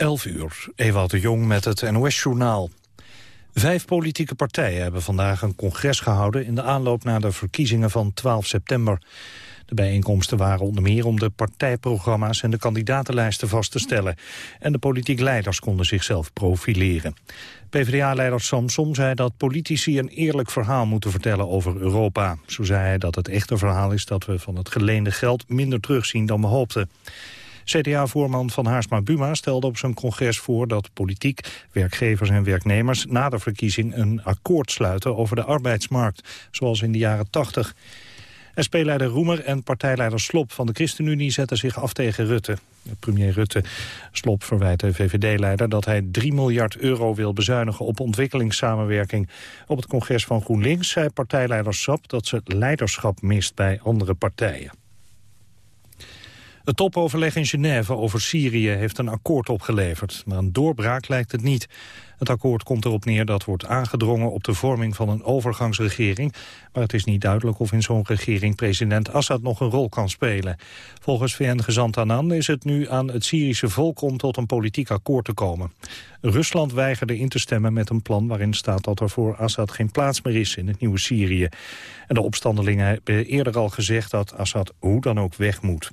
11 uur, Ewout de Jong met het NOS-journaal. Vijf politieke partijen hebben vandaag een congres gehouden... in de aanloop naar de verkiezingen van 12 september. De bijeenkomsten waren onder meer om de partijprogramma's... en de kandidatenlijsten vast te stellen. En de politieke leiders konden zichzelf profileren. PvdA-leider Samsom zei dat politici een eerlijk verhaal moeten vertellen over Europa. Zo zei hij dat het echte verhaal is dat we van het geleende geld minder terugzien dan we hoopten. CDA-voorman Van Haarsma Buma stelde op zijn congres voor dat politiek, werkgevers en werknemers na de verkiezing een akkoord sluiten over de arbeidsmarkt, zoals in de jaren 80. SP-leider Roemer en partijleider Slop van de ChristenUnie zetten zich af tegen Rutte. Premier Rutte Slop verwijt de VVD-leider dat hij 3 miljard euro wil bezuinigen op ontwikkelingssamenwerking. Op het congres van GroenLinks zei partijleider Sap dat ze leiderschap mist bij andere partijen. Het topoverleg in Genève over Syrië heeft een akkoord opgeleverd. Maar een doorbraak lijkt het niet. Het akkoord komt erop neer dat wordt aangedrongen op de vorming van een overgangsregering. Maar het is niet duidelijk of in zo'n regering president Assad nog een rol kan spelen. Volgens VN-gezant Annan is het nu aan het Syrische volk om tot een politiek akkoord te komen. Rusland weigerde in te stemmen met een plan waarin staat dat er voor Assad geen plaats meer is in het nieuwe Syrië. En de opstandelingen hebben eerder al gezegd dat Assad hoe dan ook weg moet.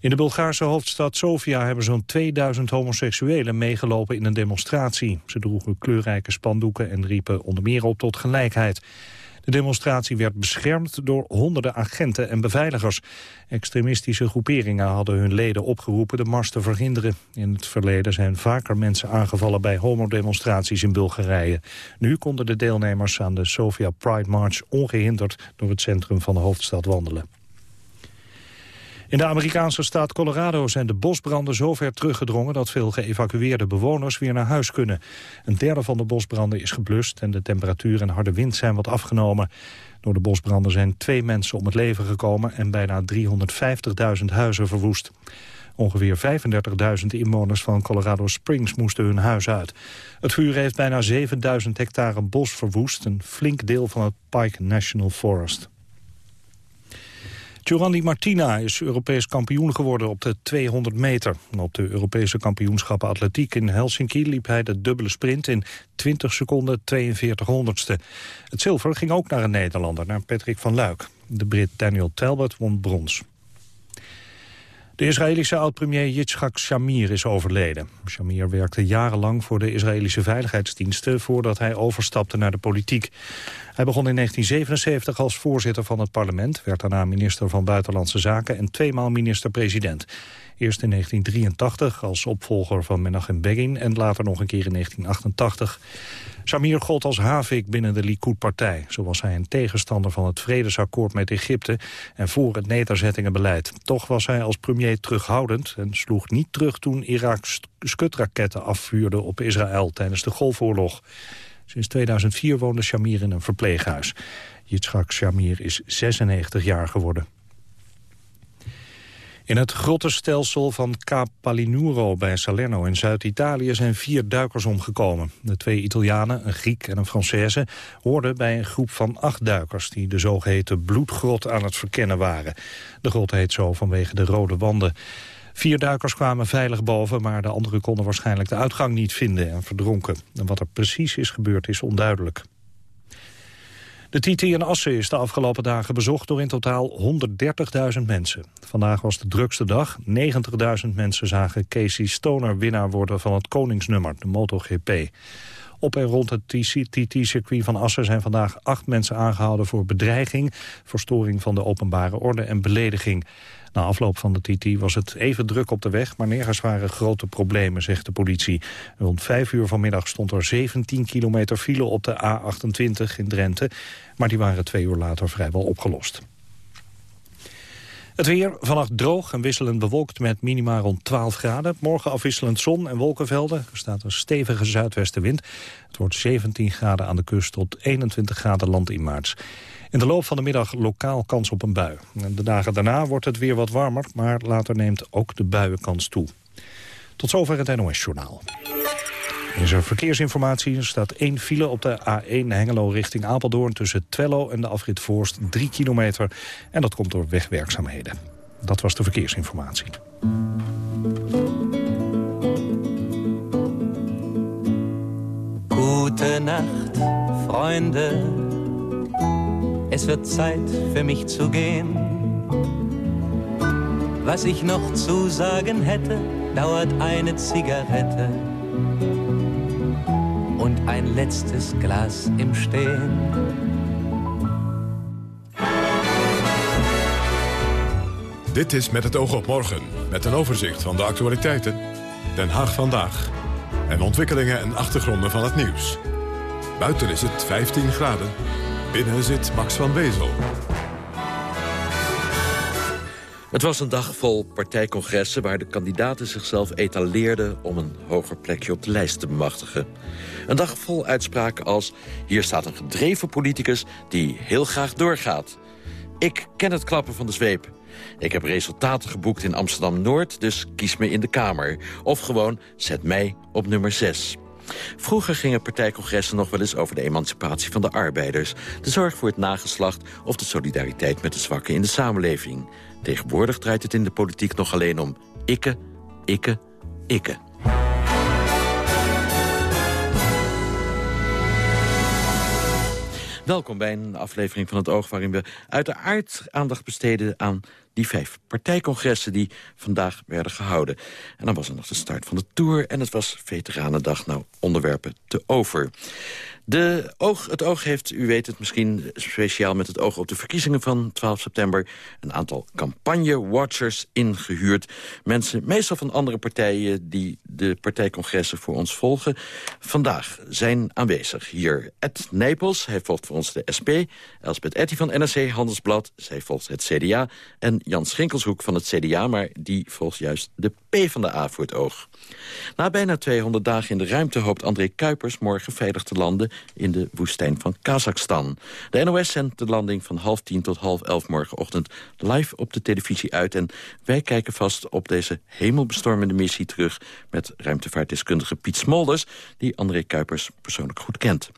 In de Bulgaarse hoofdstad Sofia hebben zo'n 2000 homoseksuelen meegelopen in een demonstratie. Ze droegen kleurrijke spandoeken en riepen onder meer op tot gelijkheid. De demonstratie werd beschermd door honderden agenten en beveiligers. Extremistische groeperingen hadden hun leden opgeroepen de mars te verhinderen. In het verleden zijn vaker mensen aangevallen bij homodemonstraties in Bulgarije. Nu konden de deelnemers aan de Sofia Pride March ongehinderd door het centrum van de hoofdstad wandelen. In de Amerikaanse staat Colorado zijn de bosbranden zover teruggedrongen... dat veel geëvacueerde bewoners weer naar huis kunnen. Een derde van de bosbranden is geblust... en de temperatuur en harde wind zijn wat afgenomen. Door de bosbranden zijn twee mensen om het leven gekomen... en bijna 350.000 huizen verwoest. Ongeveer 35.000 inwoners van Colorado Springs moesten hun huis uit. Het vuur heeft bijna 7.000 hectare bos verwoest... een flink deel van het Pike National Forest. Giovanni Martina is Europees kampioen geworden op de 200 meter. Op de Europese kampioenschappen atletiek in Helsinki liep hij de dubbele sprint in 20 seconden 42 honderdste. Het zilver ging ook naar een Nederlander, naar Patrick van Luik. De Brit Daniel Talbot won brons. De Israëlische oud-premier Yitzhak Shamir is overleden. Shamir werkte jarenlang voor de Israëlische veiligheidsdiensten... voordat hij overstapte naar de politiek. Hij begon in 1977 als voorzitter van het parlement... werd daarna minister van Buitenlandse Zaken en tweemaal minister-president. Eerst in 1983 als opvolger van Menachem Begin... en later nog een keer in 1988. Samir gold als havik binnen de Likud-partij. Zo was hij een tegenstander van het vredesakkoord met Egypte... en voor het nederzettingenbeleid. Toch was hij als premier terughoudend... en sloeg niet terug toen Irak skutraketten afvuurde op Israël... tijdens de Golfoorlog. Sinds 2004 woonde Shamir in een verpleeghuis. Yitzhak Shamir is 96 jaar geworden. In het grottenstelsel van Capo Palinuro bij Salerno in Zuid-Italië zijn vier duikers omgekomen. De twee Italianen, een Griek en een Française, hoorden bij een groep van acht duikers die de zogeheten bloedgrot aan het verkennen waren. De grot heet zo vanwege de rode wanden. Vier duikers kwamen veilig boven, maar de anderen konden waarschijnlijk de uitgang niet vinden en verdronken. En wat er precies is gebeurd is onduidelijk. De TT in Assen is de afgelopen dagen bezocht door in totaal 130.000 mensen. Vandaag was de drukste dag. 90.000 mensen zagen Casey Stoner winnaar worden van het koningsnummer, de MotoGP. Op en rond het TT-circuit van Assen zijn vandaag acht mensen aangehouden voor bedreiging, verstoring van de openbare orde en belediging. Na afloop van de TT was het even druk op de weg, maar nergens waren grote problemen, zegt de politie. Rond vijf uur vanmiddag stond er 17 kilometer file op de A28 in Drenthe, maar die waren twee uur later vrijwel opgelost. Het weer vannacht droog en wisselend bewolkt met minima rond 12 graden. Morgen afwisselend zon en wolkenvelden. Er staat een stevige zuidwestenwind. Het wordt 17 graden aan de kust tot 21 graden land in de loop van de middag lokaal kans op een bui. De dagen daarna wordt het weer wat warmer, maar later neemt ook de buienkans toe. Tot zover het NOS-journaal. In zijn verkeersinformatie? Staat één file op de A1 Hengelo richting Apeldoorn... tussen Twello en de afrit Voorst, 3 kilometer. En dat komt door wegwerkzaamheden. Dat was de verkeersinformatie. Goedenacht, vrienden. Es wird Zeit für mich zu gehen. Was ich noch zu sagen hätte, dauert eine Zigarette und ein letztes Glas im Stehen. Dit is Met het oog op morgen, met een overzicht van de actualiteiten. Den Haag vandaag. En ontwikkelingen en achtergronden van het nieuws. Buiten is het 15 graden. Binnen zit Max van Wezel. Het was een dag vol partijcongressen waar de kandidaten zichzelf etaleerden om een hoger plekje op de lijst te bemachtigen. Een dag vol uitspraken als, hier staat een gedreven politicus die heel graag doorgaat. Ik ken het klappen van de zweep. Ik heb resultaten geboekt in Amsterdam-Noord, dus kies me in de Kamer. Of gewoon, zet mij op nummer 6. Vroeger gingen partijcongressen nog wel eens over de emancipatie van de arbeiders... de zorg voor het nageslacht of de solidariteit met de zwakken in de samenleving. Tegenwoordig draait het in de politiek nog alleen om ikke, ikke, ikke. Welkom bij een aflevering van het Oog... waarin we uiteraard aandacht besteden aan die vijf partijcongressen die vandaag werden gehouden. En dan was er nog de start van de Tour en het was Veteranendag. Nou, onderwerpen te over. De oog, het oog heeft, u weet het misschien speciaal met het oog op de verkiezingen van 12 september... een aantal campagne-watchers ingehuurd. Mensen, meestal van andere partijen die de partijcongressen voor ons volgen. Vandaag zijn aanwezig hier Ed Nijpels, hij volgt voor ons de SP... Elspeth Etty van NRC Handelsblad, zij volgt het CDA... en Jan Schinkelshoek van het CDA, maar die volgt juist de P van de A voor het oog. Na bijna 200 dagen in de ruimte hoopt André Kuipers morgen veilig te landen in de woestijn van Kazachstan. De NOS zendt de landing van half tien tot half elf morgenochtend live op de televisie uit. En wij kijken vast op deze hemelbestormende missie terug met ruimtevaartdeskundige Piet Smolders, die André Kuipers persoonlijk goed kent.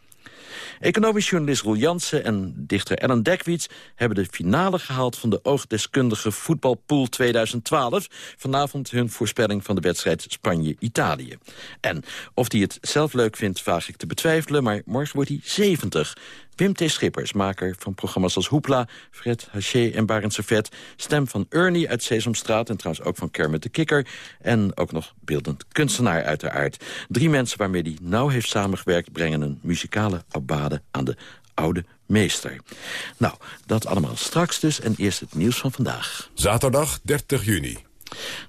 Economisch journalist Roel Jansen en dichter Ellen Dekwits... hebben de finale gehaald van de oogdeskundige voetbalpool 2012. Vanavond hun voorspelling van de wedstrijd Spanje-Italië. En of hij het zelf leuk vindt, vaag ik te betwijfelen... maar morgen wordt hij 70. Wim T. Schippers, maker van programma's als Hoepla... Fred Haché en Barend Servet... stem van Ernie uit Sesamstraat en trouwens ook van Kermit de Kikker... en ook nog beeldend kunstenaar uiteraard. Drie mensen waarmee hij nauw heeft samengewerkt... brengen een muzikale abade aan de oude meester. Nou, dat allemaal straks dus en eerst het nieuws van vandaag. Zaterdag 30 juni.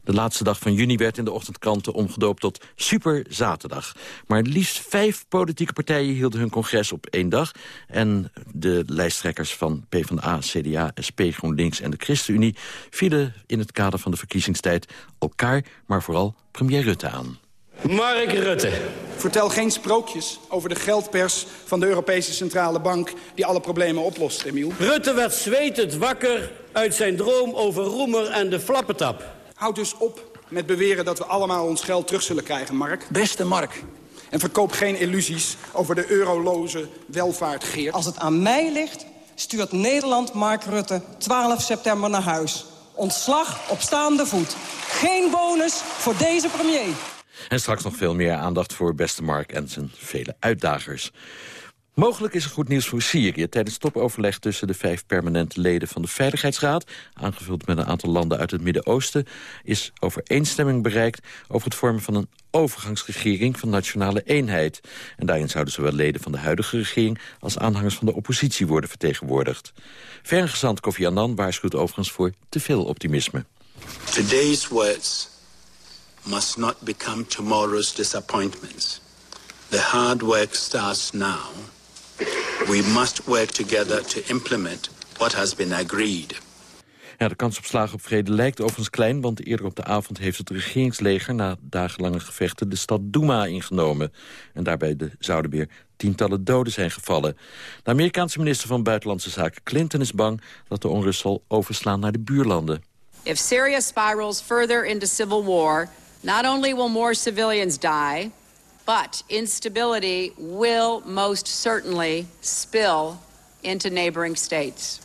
De laatste dag van juni werd in de ochtendkranten omgedoopt tot Super Zaterdag. Maar liefst vijf politieke partijen hielden hun congres op één dag. En de lijsttrekkers van PvdA, CDA, SP, GroenLinks en de ChristenUnie... vielen in het kader van de verkiezingstijd elkaar, maar vooral premier Rutte aan. Mark Rutte. Vertel geen sprookjes over de geldpers van de Europese Centrale Bank... die alle problemen oplost, Emiel. Rutte werd zwetend wakker uit zijn droom over Roemer en de flappetap. Houd dus op met beweren dat we allemaal ons geld terug zullen krijgen, Mark. Beste Mark. En verkoop geen illusies over de euroloze welvaartgeer. Als het aan mij ligt, stuurt Nederland Mark Rutte 12 september naar huis. Ontslag op staande voet. Geen bonus voor deze premier. En straks nog veel meer aandacht voor beste Mark en zijn vele uitdagers. Mogelijk is er goed nieuws voor Syrië. Tijdens topoverleg tussen de vijf permanente leden van de Veiligheidsraad... aangevuld met een aantal landen uit het Midden-Oosten... is overeenstemming bereikt over het vormen van een overgangsregering van nationale eenheid. En daarin zouden zowel leden van de huidige regering... als aanhangers van de oppositie worden vertegenwoordigd. Vergezant Kofi Annan waarschuwt overigens voor te veel optimisme. Today's words must not become tomorrow's disappointments. The hard work starts now. We must work together to implement what has been agreed. Ja, de kans op slagen op vrede lijkt overigens klein... want eerder op de avond heeft het regeringsleger... na dagenlange gevechten de stad Douma ingenomen. En daarbij de, zouden weer tientallen doden zijn gevallen. De Amerikaanse minister van Buitenlandse Zaken Clinton is bang... dat de onrust zal overslaan naar de buurlanden. If Syria spirals further into civil war... not only will more civilians die... But instability will most certainly spill into neighboring states.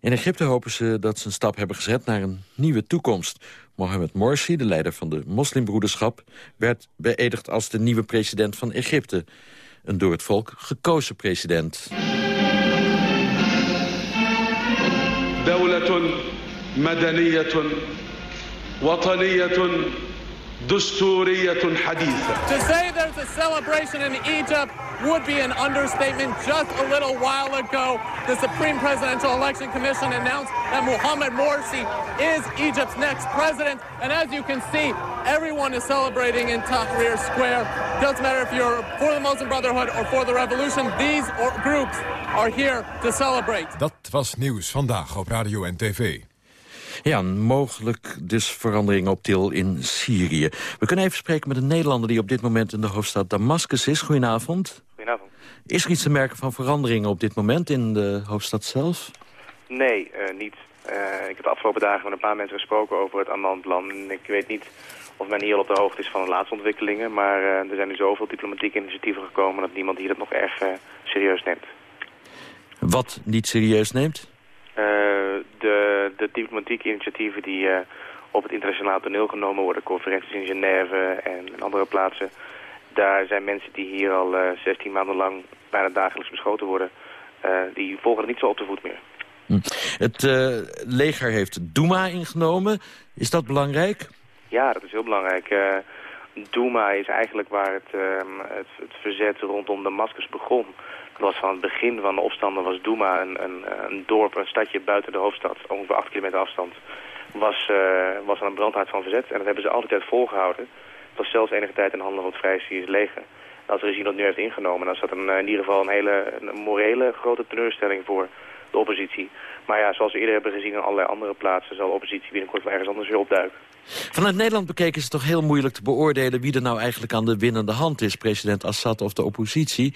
In Egypte hopen ze dat ze een stap hebben gezet naar een nieuwe toekomst. Mohamed Morsi, de leider van de moslimbroederschap... werd beëdigd als de nieuwe president van Egypte. een door het volk gekozen president. To say there's a celebration in Egypt would be an understatement. Just a little while ago, the Supreme Presidential Election Commission announced that Mohamed Morsi is Egypt's next president. And as you can see, everyone is celebrating in Tahrir Square. Doesn't matter if you're for the Muslim Brotherhood or for the revolution, these groups are here to celebrate. Dat was Nieuws Vandaag op Radio en TV. Ja, mogelijk dus verandering op til in Syrië. We kunnen even spreken met een Nederlander die op dit moment in de hoofdstad Damascus is. Goedenavond. Goedenavond. Is er iets te merken van veranderingen op dit moment in de hoofdstad zelf? Nee, uh, niet. Uh, ik heb de afgelopen dagen met een paar mensen gesproken over het Anand-plan. En ik weet niet of men hier al op de hoogte is van de laatste ontwikkelingen. Maar uh, er zijn nu zoveel diplomatieke initiatieven gekomen dat niemand hier dat nog erg serieus neemt. Wat niet serieus neemt? De, de diplomatieke initiatieven die uh, op het internationaal toneel genomen worden, conferenties in Genève en andere plaatsen, daar zijn mensen die hier al uh, 16 maanden lang bijna dagelijks beschoten worden, uh, die volgen het niet zo op de voet meer. Hm. Het leger heeft Douma ingenomen. Is dat belangrijk? Ja, dat is heel belangrijk. Douma is eigenlijk waar het, ehm, het, het verzet rondom Damascus begon. Was van het begin van de opstanden was Douma een, een, een, dorp, een stadje buiten de hoofdstad, ongeveer 8 kilometer afstand, was, uh, was aan een brandhaard van verzet. En dat hebben ze altijd volgehouden. Het was zelfs enige tijd in handen van het Vrije Syrische leger. En als het regime dat nu heeft ingenomen, dan zat een, in ieder geval een hele morele grote teleurstelling voor de oppositie. Maar ja, zoals we eerder hebben gezien in allerlei andere plaatsen... zal de oppositie binnenkort wel ergens anders weer opduiken. Vanuit Nederland bekeken is het toch heel moeilijk te beoordelen... wie er nou eigenlijk aan de winnende hand is, president Assad of de oppositie.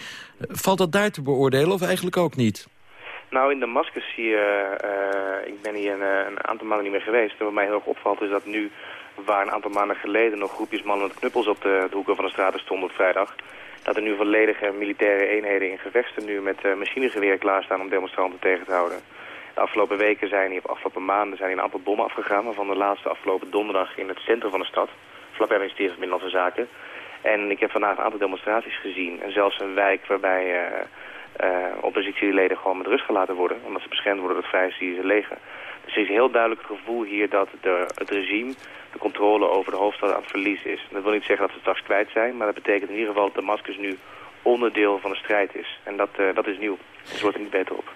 Valt dat daar te beoordelen of eigenlijk ook niet? Nou, in Damascus zie je... Uh, ik ben hier een, een, aantal maanden niet meer geweest. En wat mij heel erg opvalt is dat nu... waar een aantal maanden geleden nog groepjes mannen met knuppels op de, de hoeken van de straten stonden op vrijdag... dat er nu volledige militaire eenheden in gevechten nu met uh, machinegeweer klaarstaan om demonstranten tegen te houden. De afgelopen weken zijn hier, of afgelopen maanden zijn een aantal bommen afgegaan. Waarvan de laatste afgelopen donderdag in het centrum van de stad. Vlakbij het ministerie van Binnenlandse Zaken. En ik heb vandaag een aantal demonstraties gezien. En zelfs een wijk waarbij uh, uh, oppositieleden gewoon met rust gelaten worden. Omdat ze beschermd worden door het Vrije Syrische leger. Dus er is heel duidelijk het gevoel hier dat de, het regime de controle over de hoofdstad aan het verliezen is. Dat wil niet zeggen dat ze straks kwijt zijn. Maar dat betekent in ieder geval dat Damascus nu onderdeel van de strijd is. En dat, uh, dat is nieuw. Dus wordt er niet beter op.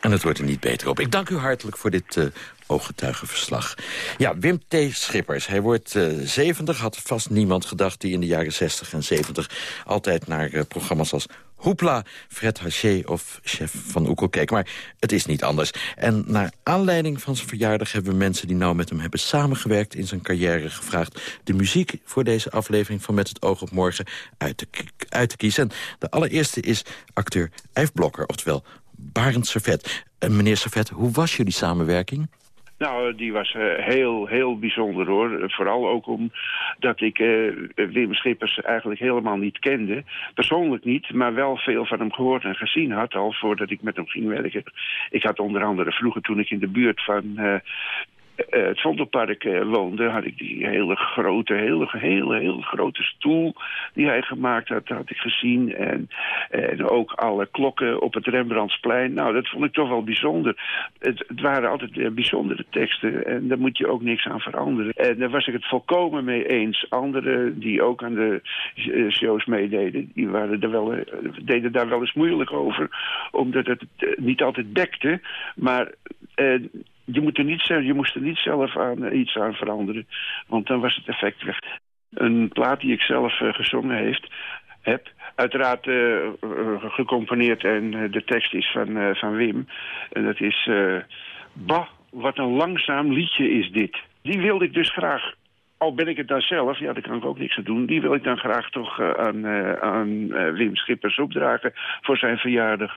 En het wordt er niet beter op. Ik dank u hartelijk voor dit uh, ooggetuigenverslag. Ja, Wim T. Schippers. Hij wordt uh, 70. Had vast niemand gedacht die in de jaren 60 en 70... altijd naar programma's als Hoepla, Fred Haché of Chef van Oekel keek. Maar het is niet anders. En naar aanleiding van zijn verjaardag hebben we mensen... die nou met hem hebben samengewerkt in zijn carrière gevraagd... de muziek voor deze aflevering van Met het oog op morgen uit te, kiezen. En de allereerste is acteur Yves Blokker, oftewel Barend Servet. Meneer Servet, hoe was jullie samenwerking? Nou, die was uh, heel, heel bijzonder hoor. Vooral ook omdat ik uh, Wim Schippers eigenlijk helemaal niet kende. Persoonlijk niet, maar wel veel van hem gehoord en gezien had... al voordat ik met hem ging werken. Ik had onder andere vroeger toen ik in de buurt van... Uh, uh, het Vondelpark woonde, had ik die hele grote, hele, hele, hele grote stoel die hij gemaakt had, had ik gezien. En, ook alle klokken op het Rembrandtsplein. Nou, dat vond ik toch wel bijzonder. Het, waren altijd uh, bijzondere teksten en daar moet je ook niks aan veranderen. En daar was ik het volkomen mee eens. Anderen die ook aan de shows meededen, die waren er wel, deden daar wel eens moeilijk over. Omdat het niet altijd dekte, maar je, moet er niet, je moest er niet zelf aan, uh, iets aan veranderen. Want dan was het effect weg. Een plaat die ik zelf uh, gezongen heeft, heb. Uiteraard uh, gecomponeerd en de tekst is van, van Wim. En dat is... bah, wat een langzaam liedje is dit. Die wilde ik dus graag al ben ik het dan zelf, ja, daar kan ik ook niks aan doen... die wil ik dan graag toch aan, aan Wim Schippers opdragen voor zijn verjaardag.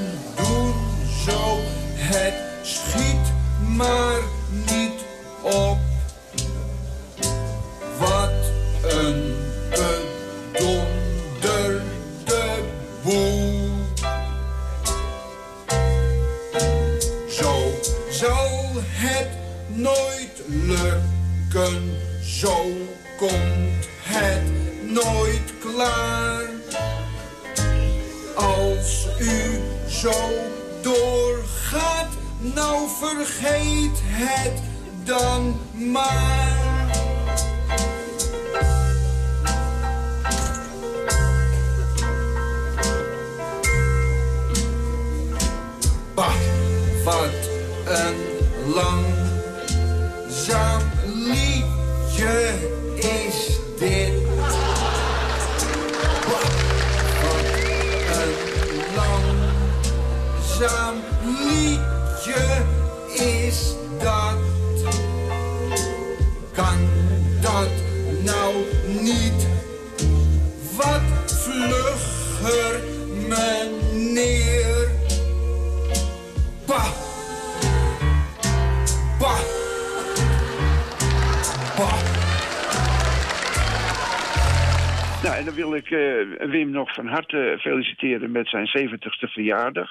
harte feliciteren met zijn 70ste verjaardag.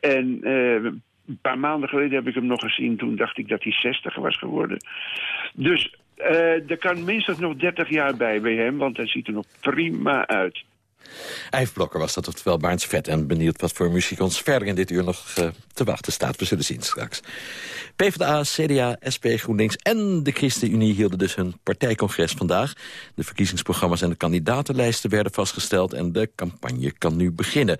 En eh, een paar maanden geleden heb ik hem nog gezien. Toen dacht ik dat hij 60 was geworden. Dus eh, er kan minstens nog 30 jaar bij bij hem, want hij ziet er nog prima uit. Yves Blokker was dat, oftewel Baarns Vet. En benieuwd wat voor muziek ons verder in dit uur nog uh, te wachten staat. We zullen zien straks. PvdA, CDA, SP, GroenLinks en de ChristenUnie hielden dus hun partijcongres vandaag. De verkiezingsprogramma's en de kandidatenlijsten werden vastgesteld... en de campagne kan nu beginnen.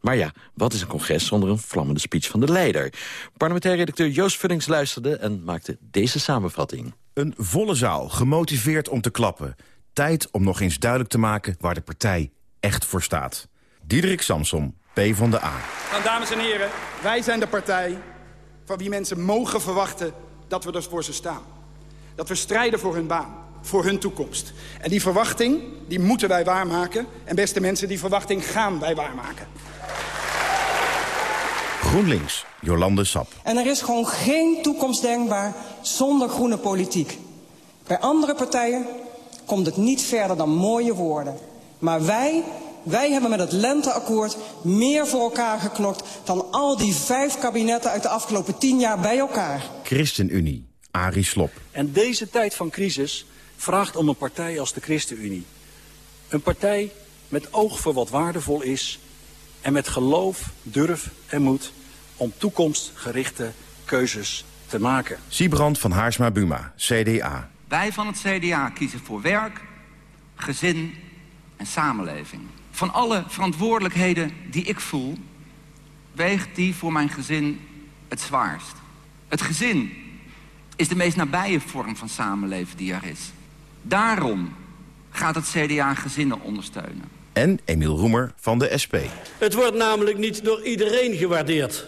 Maar ja, wat is een congres zonder een vlammende speech van de leider? Parlementair redacteur Joost Vullings luisterde en maakte deze samenvatting. Een volle zaal, gemotiveerd om te klappen. Tijd om nog eens duidelijk te maken waar de partij echt voor staat. Diederik Samsom, P van de A. Nou, dames en heren, wij zijn de partij van wie mensen mogen verwachten dat we er voor ze staan. Dat we strijden voor hun baan, voor hun toekomst. En die verwachting, die moeten wij waarmaken. En beste mensen, die verwachting gaan wij waarmaken. GroenLinks, Jolande Sap. En er is gewoon geen toekomst denkbaar zonder groene politiek. Bij andere partijen komt het niet verder dan mooie woorden. Maar wij, wij hebben met het lenteakkoord meer voor elkaar geknokt... dan al die vijf kabinetten uit de afgelopen tien jaar bij elkaar. ChristenUnie, Arie Slop. En deze tijd van crisis vraagt om een partij als de ChristenUnie. Een partij met oog voor wat waardevol is... en met geloof, durf en moed om toekomstgerichte keuzes te maken. Siebrand van Haarsma-Buma, CDA. Wij van het CDA kiezen voor werk, gezin en samenleving. Van alle verantwoordelijkheden die ik voel, weegt die voor mijn gezin het zwaarst. Het gezin is de meest nabije vorm van samenleven die er is. Daarom gaat het CDA gezinnen ondersteunen. En Emiel Roemer van de SP. Het wordt namelijk niet door iedereen gewaardeerd...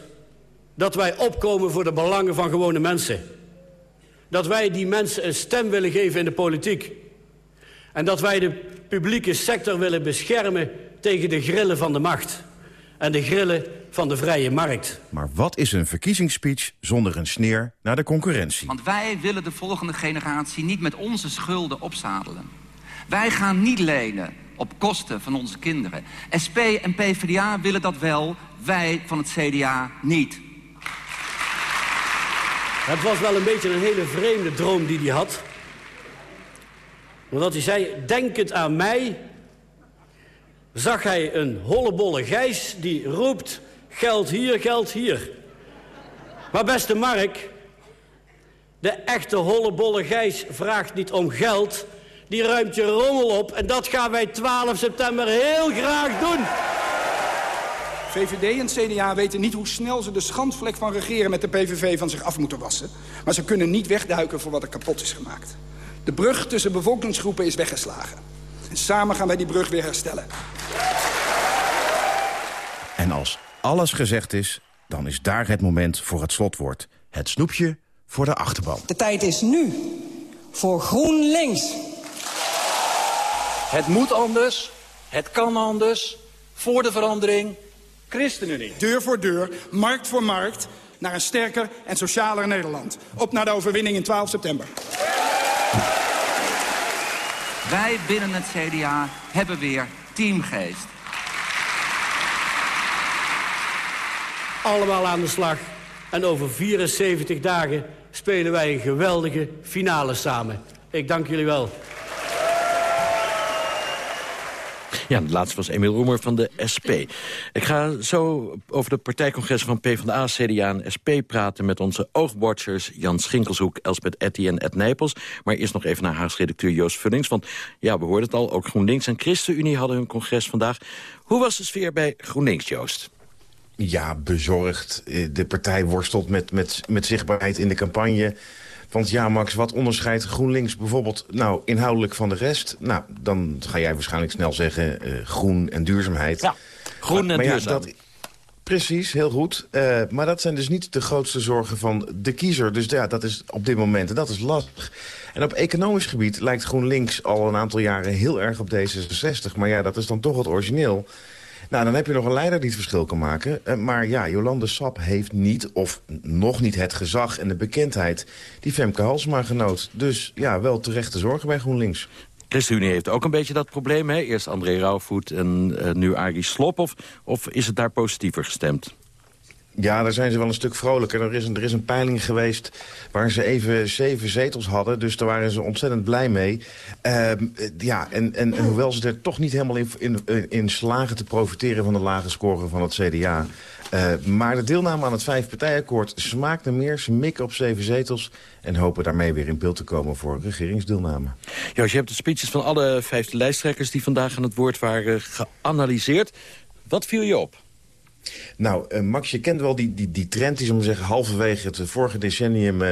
dat wij opkomen voor de belangen van gewone mensen. Dat wij die mensen een stem willen geven in de politiek. En dat wij de publieke sector willen beschermen tegen de grillen van de macht. En de grillen van de vrije markt. Maar wat is een verkiezingsspeech zonder een sneer naar de concurrentie? Want wij willen de volgende generatie niet met onze schulden opzadelen. Wij gaan niet lenen op kosten van onze kinderen. SP en PvdA willen dat wel, wij van het CDA niet. Het was wel een beetje een hele vreemde droom die hij had. Want hij zei, denkend aan mij... zag hij een hollebolle gijs die roept... geld hier, geld hier. Maar beste Mark... de echte hollebolle gijs vraagt niet om geld... die ruimt je rommel op en dat gaan wij 12 september heel graag doen. VVD en CDA weten niet hoe snel ze de schandvlek van regeren met de PVV van zich af moeten wassen. Maar ze kunnen niet wegduiken voor wat er kapot is gemaakt. De brug tussen bevolkingsgroepen is weggeslagen. En samen gaan wij die brug weer herstellen. En als alles gezegd is, dan is daar het moment voor het slotwoord. Het snoepje voor de achterban. De tijd is nu voor GroenLinks. Het moet anders, het kan anders, voor de verandering, ChristenUnie. Deur voor deur, markt voor markt, naar een sterker en socialer Nederland. Op naar de overwinning in 12 september. Wij binnen het CDA hebben weer teamgeest. Allemaal aan de slag. En over 74 dagen spelen wij een geweldige finale samen. Ik dank jullie wel. Ja, de laatste was Emiel Roemer van de SP. Ik ga zo over de partijcongressen van PvdA, CDA en SP praten... met onze oogwatchers Jan Schinkelshoek, Elspeth Etty en Ed Nijpels. Maar eerst nog even naar Haags redacteur Joost Vullings. Want ja, we hoorden het al, ook GroenLinks en ChristenUnie hadden hun congres vandaag. Hoe was de sfeer bij GroenLinks, Joost? Ja, bezorgd. Eh, de partij worstelt met, met, met zichtbaarheid in de campagne. Want ja, Max, wat onderscheidt GroenLinks bijvoorbeeld nou, inhoudelijk van de rest? Nou, dan ga jij waarschijnlijk snel zeggen uh, groen en duurzaamheid. Ja, groen maar, en maar duurzaam. Ja, dat, precies, heel goed. Uh, maar dat zijn dus niet de grootste zorgen van de kiezer. Dus ja, dat is op dit moment, en dat is lastig. En op economisch gebied lijkt GroenLinks al een aantal jaren heel erg op D66. Maar ja, dat is dan toch het origineel. Nou, dan heb je nog een leider die het verschil kan maken. Uh, maar ja, Jolande Sap heeft niet, of nog niet het gezag en de bekendheid... die Femke Halsma genoot. Dus ja, wel terechte zorgen bij GroenLinks. ChristenUnie heeft ook een beetje dat probleem. Hè? Eerst André Rauwvoet en uh, nu Arie Slop. Of, of is het daar positiever gestemd? Ja, daar zijn ze wel een stuk vrolijker. Er is een, er is een peiling geweest waar ze even zeven zetels hadden. Dus daar waren ze ontzettend blij mee. Uh, ja, en, en, en, hoewel ze er toch niet helemaal in, in, in slagen te profiteren... van de lage score van het CDA... Uh, maar de deelname aan het vijfpartijakkoord smaakt er meer. Ze mikken op zeven zetels en hopen daarmee weer in beeld te komen voor regeringsdeelname. Joost, je hebt de speeches van alle vijfde lijsttrekkers... die vandaag aan het woord waren geanalyseerd. Wat viel je op? Nou, uh, Max, je kent wel die, die, die trend die, om zeggen, halverwege het vorige decennium uh,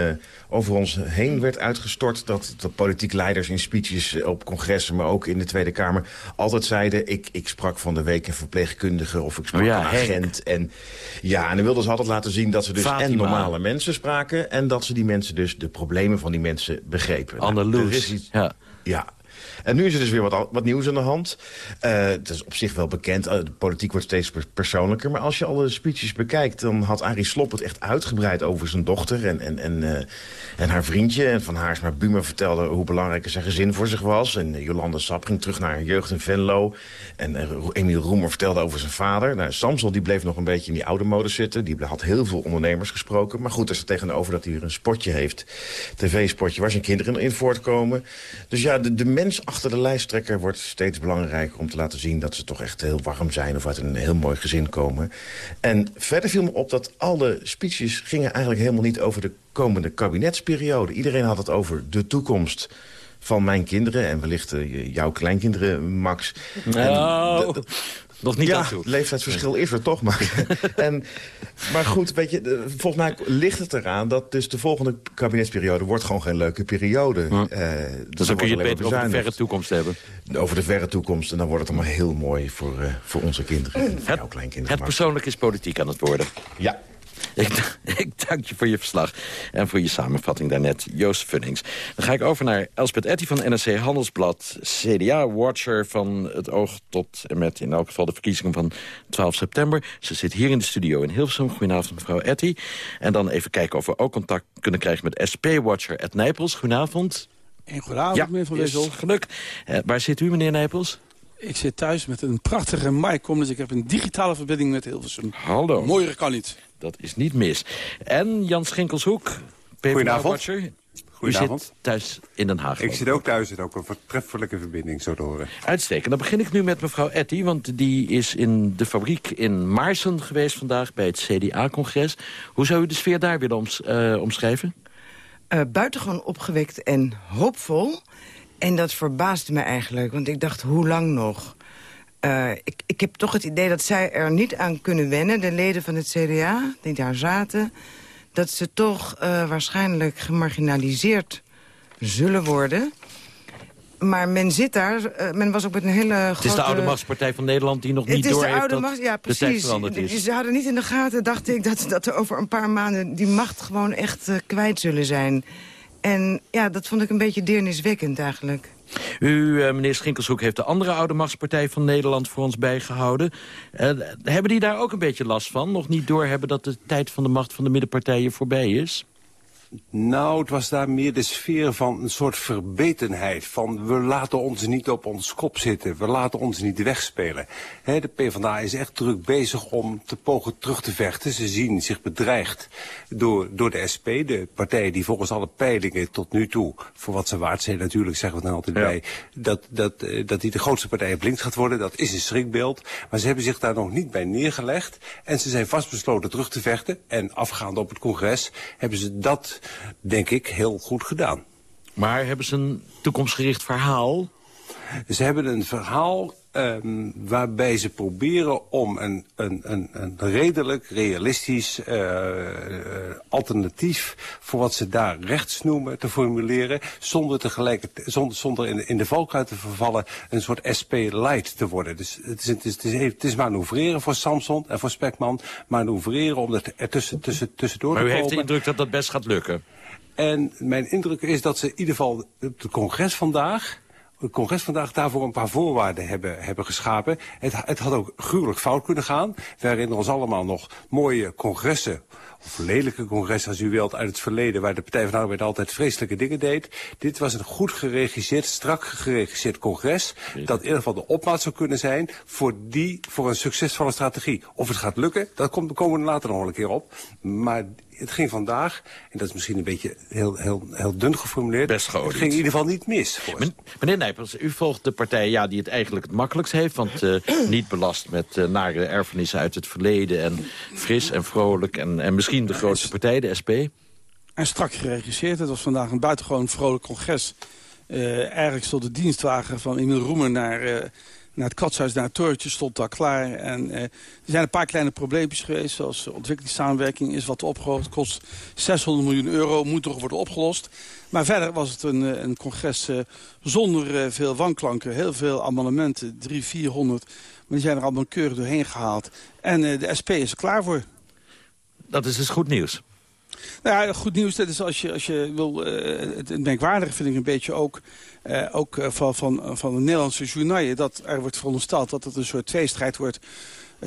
over ons heen werd uitgestort. Dat, dat politiek leiders in speeches op congressen, maar ook in de Tweede Kamer, altijd zeiden, ik, ik sprak van de week een verpleegkundige of ik sprak oh ja, een agent. En, ja, en dan wilden ze altijd laten zien dat ze dus Fatima. en normale mensen spraken en dat ze die mensen dus de problemen van die mensen begrepen. Andalusisch, nou, iets, ja. Ja, en nu is er dus weer wat, wat nieuws aan de hand. Uh, het is op zich wel bekend, uh, de politiek wordt steeds persoonlijker. Maar als je alle speeches bekijkt, dan had Arie Slob het echt uitgebreid over zijn dochter en, en, en, uh, en haar vriendje. En Van Haarsma Buma vertelde hoe belangrijk zijn gezin voor zich was. En Jolande Sap ging terug naar haar jeugd in Venlo. En Emiel Roemer vertelde over zijn vader. Nou, Samsel die bleef nog een beetje in die oude mode zitten. Die had heel veel ondernemers gesproken. Maar goed, er staat tegenover dat hij weer een spotje heeft. TV-spotje waar zijn kinderen in voortkomen. Dus ja, de, de mens achter de lijsttrekker wordt steeds belangrijker... om te laten zien dat ze toch echt heel warm zijn... of uit een heel mooi gezin komen. En verder viel me op dat alle speeches gingen eigenlijk helemaal niet... over de komende kabinetsperiode. Iedereen had het over de toekomst van mijn kinderen... en wellicht uh, jouw kleinkinderen, Max. Nou, nog niet ja, aan toe. leeftijdsverschil is er toch maar. en, maar goed, weet je, volgens mij ligt het eraan... dat dus de volgende kabinetsperiode wordt gewoon geen leuke periode. Hm. Uh, dus dan kun je het beter over de verre toekomst hebben. Over de verre toekomst. En dan wordt het allemaal heel mooi voor, uh, voor onze kinderen. En voor het, jouw kleinkinderen. Het persoonlijk is politiek aan het worden. Ja. Ik, ik, dank je voor je verslag en voor je samenvatting daarnet, Joost Vunnings. Dan ga ik over naar Elspeth Etty van NRC Handelsblad... CDA-watcher van het oog tot en met in elk geval de verkiezingen van 12 september. Ze zit hier in de studio in Hilversum. Goedenavond, mevrouw Etty. En dan even kijken of we ook contact kunnen krijgen met SP-watcher Ed Nijpels. Goedenavond. En goedenavond, ja, meneer Van Wissel. geluk. Uh, waar zit u, meneer Nijpels? Ik zit thuis met een prachtige Mycom, dus ik heb een digitale verbinding met Hilversum. Hallo. Mooier kan niet. Dat is niet mis. En Jan Schinkelshoek, PvdA-watcher. Goedenavond. U zit thuis in Den Haag. Ik zit ook thuis en ook een voortreffelijke verbinding, zo te horen. Uitstekend. Dan begin ik nu met mevrouw Etty, want die is in de fabriek in Maarsen geweest vandaag bij het CDA-congres. Hoe zou u de sfeer daar willen oms uh, omschrijven? Uh, buitengewoon opgewekt en hoopvol. En dat verbaasde me eigenlijk, want ik dacht, hoe lang nog? Uh, ik, ik heb toch het idee dat zij er niet aan kunnen wennen, de leden van het CDA die daar zaten... dat ze toch uh, waarschijnlijk gemarginaliseerd zullen worden. Maar men zit daar, uh, men was ook met een hele grote... Het is de oude machtspartij van Nederland die nog niet door heeft oude dat macht, ja, de precies. is. Ze hadden niet in de gaten, dacht ik, dat, dat er over een paar maanden... die macht gewoon echt kwijt zullen zijn. En ja, dat vond ik een beetje deerniswekkend eigenlijk. U, uh, meneer Schinkelshoek, heeft de andere oude machtspartij van Nederland voor ons bijgehouden. Uh, hebben die daar ook een beetje last van? Nog niet doorhebben dat de tijd van de macht van de middenpartijen voorbij is? Nou, het was daar meer de sfeer van een soort verbetenheid. Van we laten ons niet op ons kop zitten. We laten ons niet wegspelen. He, de PvdA is echt druk bezig om te pogen terug te vechten. Ze zien zich bedreigd door, door de SP. De partij die volgens alle peilingen tot nu toe... voor wat ze waard zijn natuurlijk, zeggen we dan altijd bij... Dat, dat, eh, dat die de grootste partij blind gaat worden. Dat is een schrikbeeld. Maar ze hebben zich daar nog niet bij neergelegd. En ze zijn vastbesloten terug te vechten. En afgaand op het congres hebben ze dat denk ik, heel goed gedaan. Maar hebben ze een toekomstgericht verhaal? Ze hebben een verhaal um, waarbij ze proberen om een, een, een, een redelijk, realistisch uh, alternatief voor wat ze daar rechts noemen te formuleren, zonder tegelijkertijd, zonder, zonder in, in de valkuil te vervallen, een soort SP-light te worden. Dus het is, het is, het is, het is manoeuvreren voor Samson en voor Spekman, manoeuvreren om er tussen, tussen, tussendoor maar te komen. Maar u heeft de indruk dat dat best gaat lukken? En mijn indruk is dat ze in ieder geval op het congres vandaag het congres vandaag daarvoor een paar voorwaarden hebben, hebben geschapen. Het, het had ook gruwelijk fout kunnen gaan. We herinneren ons allemaal nog mooie congressen of lelijke congressen als u wilt, uit het verleden... waar de Partij van de Arbeid altijd vreselijke dingen deed. Dit was een goed geregisseerd, strak geregisseerd congres... dat in ieder geval de opmaat zou kunnen zijn voor, die, voor een succesvolle strategie. Of het gaat lukken, dat komt, komen we later nog een keer op. Maar het ging vandaag, en dat is misschien een beetje heel, heel, heel dun geformuleerd... Best het ging in ieder geval niet mis. Men, meneer Nijpels, u volgt de partij ja, die het eigenlijk het makkelijkst heeft... want uh, niet belast met uh, nare erfenissen uit het verleden... en fris en vrolijk en, en misschien de grootste partij, de SP. En strak geregisseerd. Het was vandaag een buitengewoon vrolijk congres. Uh, eigenlijk stond de dienstwagen van Emil Roemer naar naar het katshuis, naar het torentje, stond daar klaar. En uh, er zijn een paar kleine probleempjes geweest, zoals ontwikkelingssamenwerking is wat opgehoogd. kost 600 miljoen euro, moet toch worden opgelost. Maar verder was het een, een congres uh, zonder uh, veel wanklanken, heel veel amendementen, 300, 400. Maar die zijn er allemaal keurig doorheen gehaald. En de SP is er klaar voor. Dat is dus goed nieuws. Nou ja, goed nieuws. Dat is als je, als je wil, uh, het merkwaardige vind ik een beetje ook, uh, ook van, van, van de Nederlandse journaal, dat er wordt verondersteld dat het een soort tweestrijd wordt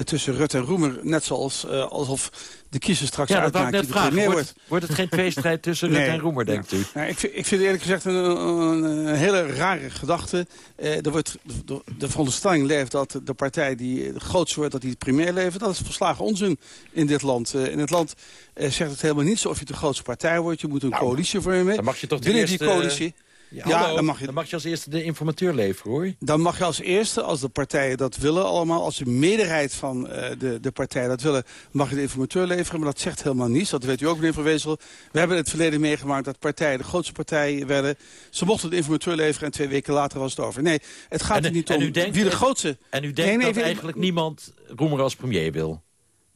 tussen Rutte en Roemer. Net zoals uh, alsof de kiezer straks ja, uitmaakt net vragen. Wordt, wordt. wordt het geen tweestrijd tussen nee. Rutte en Roemer, denkt u? Nou, ik, vind, ik vind eerlijk gezegd een, een, een hele rare gedachte. Uh, er wordt, de, de veronderstelling leeft dat de partij die grootste wordt, dat die het premier levert. Dat is volslagen onzin in dit land. in het land zegt het helemaal niet zo of je de grootste partij wordt. Je moet een nou, coalitie vormen. Dan mag je toch Binnen eerste... die coalitie... Ja, ja dan, mag je, dan mag je als eerste de informateur leveren, hoor. Dan mag je als eerste, als de partijen dat willen allemaal... als de meerderheid van uh, de, de partijen dat willen... mag je de informateur leveren, maar dat zegt helemaal niets. Dat weet u ook, meneer Van Wezel. We hebben in het verleden meegemaakt dat partijen de grootste partijen werden. Ze mochten de informateur leveren en twee weken later was het over. Nee, het gaat en, er niet om denkt, wie de grootste... En u denkt nee, nee, dat eigenlijk niemand Roemer als premier wil?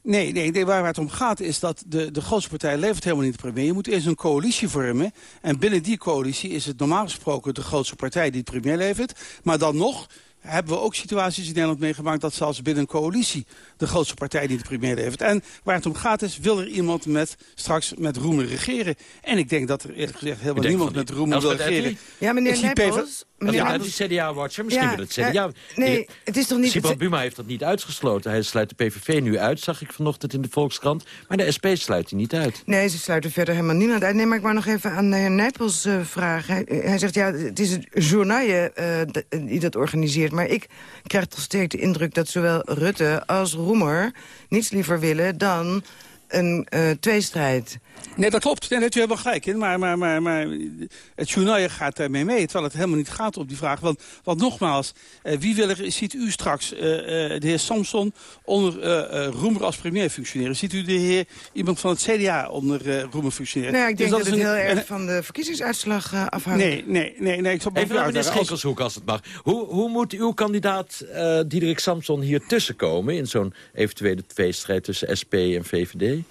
Nee, nee, nee, waar het om gaat is dat de, de grootste partij levert helemaal niet de premier. Je moet eerst een coalitie vormen. En binnen die coalitie is het normaal gesproken de grootste partij die het premier levert. Maar dan nog hebben we ook situaties in Nederland meegemaakt... dat zelfs binnen een coalitie de grootste partij die de premier levert. En waar het om gaat is, wil er iemand met, straks met Roemer regeren? En ik denk dat er eerlijk gezegd helemaal niemand met Roemer wil regeren. Ja, meneer Nijpels... Ja, die CDA-watcher. Misschien ja, wil het CDA... Ja, nee, het is toch niet... Simon Buma heeft dat niet uitgesloten. Hij sluit de PVV nu uit, zag ik vanochtend in de Volkskrant. Maar de SP sluit hij niet uit. Nee, ze sluiten verder helemaal niemand uit. Nee, maar ik wou nog even aan de heer Nijpels uh, vragen. Hij, hij, zegt, ja, het is het journaal uh, die dat organiseert. Maar ik krijg toch sterk de indruk dat zowel Rutte als Roemer... niets liever willen dan een uh, tweestrijd. Nee, dat klopt. Nee, u helemaal gelijk in. Maar, maar, maar, maar het journaal gaat daarmee mee. Terwijl het helemaal niet gaat op die vraag. Want, want nogmaals, eh, wie wil er, ziet u straks uh, uh, de heer Samson onder uh, Roemer als premier functioneren? Ziet u de heer, iemand van het CDA onder Roemer functioneren? Nee, ik denk dus dat, dat het een, heel erg van de verkiezingsuitslag afhangt. Nee, nee, nee. nee ik zal Even naar meneer Schinkelshoek, als het mag. Hoe, hoe moet uw kandidaat Diederik Samson hier tussenkomen... in zo'n eventuele tweestrijd tussen SP en VVD?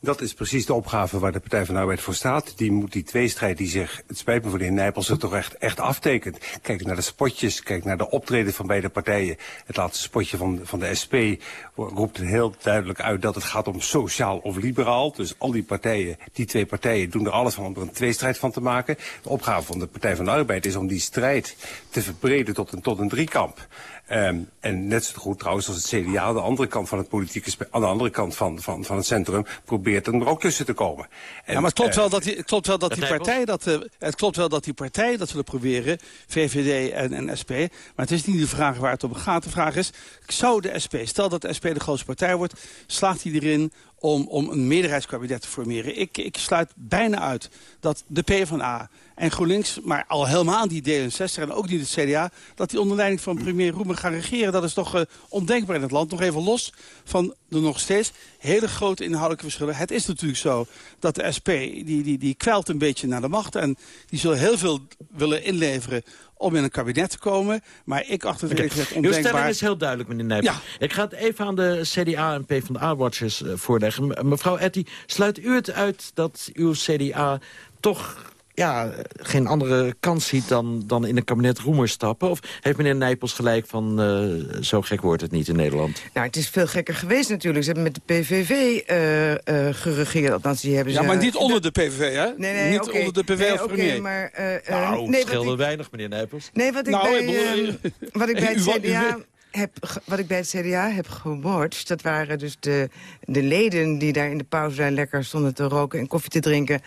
Dat is precies de opgave waar de Partij van de Arbeid voor staat. Die moet die tweestrijd die zich, het spijt me voor de heer Nijpels, er toch echt, echt aftekent. Kijk naar de spotjes, kijk naar de optreden van beide partijen. Het laatste spotje van, van de SP roept heel duidelijk uit dat het gaat om sociaal of liberaal. Dus al die partijen, die twee partijen, doen er alles van om er een tweestrijd van te maken. De opgave van de Partij van de Arbeid is om die strijd te verbreden tot een, tot een driekamp. Um, en net zo goed trouwens als het CDA aan de andere kant van het politieke aan de andere kant van, van, van het centrum probeert er ook tussen te komen. En, ja, maar het klopt eh, wel dat die, het klopt wel dat die dat partijen dat, eh, het klopt wel dat die partijen dat zullen proberen, VVD en, en SP. Maar het is niet de vraag waar het om gaat. De vraag is, zou de SP, stel dat de SP de grootste partij wordt, slaagt hij erin om, om een meerderheidskabinet te formeren? Ik, ik sluit bijna uit dat de PvdA en GroenLinks, maar al helemaal die D66 en ook niet het CDA... dat die onder leiding van premier Roemer gaan regeren. Dat is toch uh, ondenkbaar in het land. Nog even los van de nog steeds hele grote inhoudelijke verschillen. Het is natuurlijk zo dat de SP, die, die, die kwelt een beetje naar de macht... en die zullen heel veel willen inleveren om in een kabinet te komen. Maar ik achter het gezegd ondenkbaar... Uw stelling is heel duidelijk, meneer Nijpels. Ja. Ik ga het even aan de CDA en PvdA-watchers uh, voorleggen. Mevrouw Etty, sluit u het uit dat uw CDA toch ja, geen andere kans ziet dan, dan in een kabinet Roemer stappen? Of heeft meneer Nijpels gelijk van uh, zo gek wordt het niet in Nederland? Nou, het is veel gekker geweest natuurlijk. Ze hebben met de PVV uh, uh, geregeerd. Althans, die hebben ja, ze, maar niet onder de PVV, hè? Nee, nee, niet okay. onder de PVV nee, of okay, premier. Maar, nou, nee, het scheelde ik, weinig, meneer Nijpels. Nee, wat ik nou, bij, ik uh, wat ik bij het CDA heb, wat ik bij het CDA heb gewatcht... dat waren dus de, de leden die daar in de pauze lekker stonden te roken en koffie te drinken.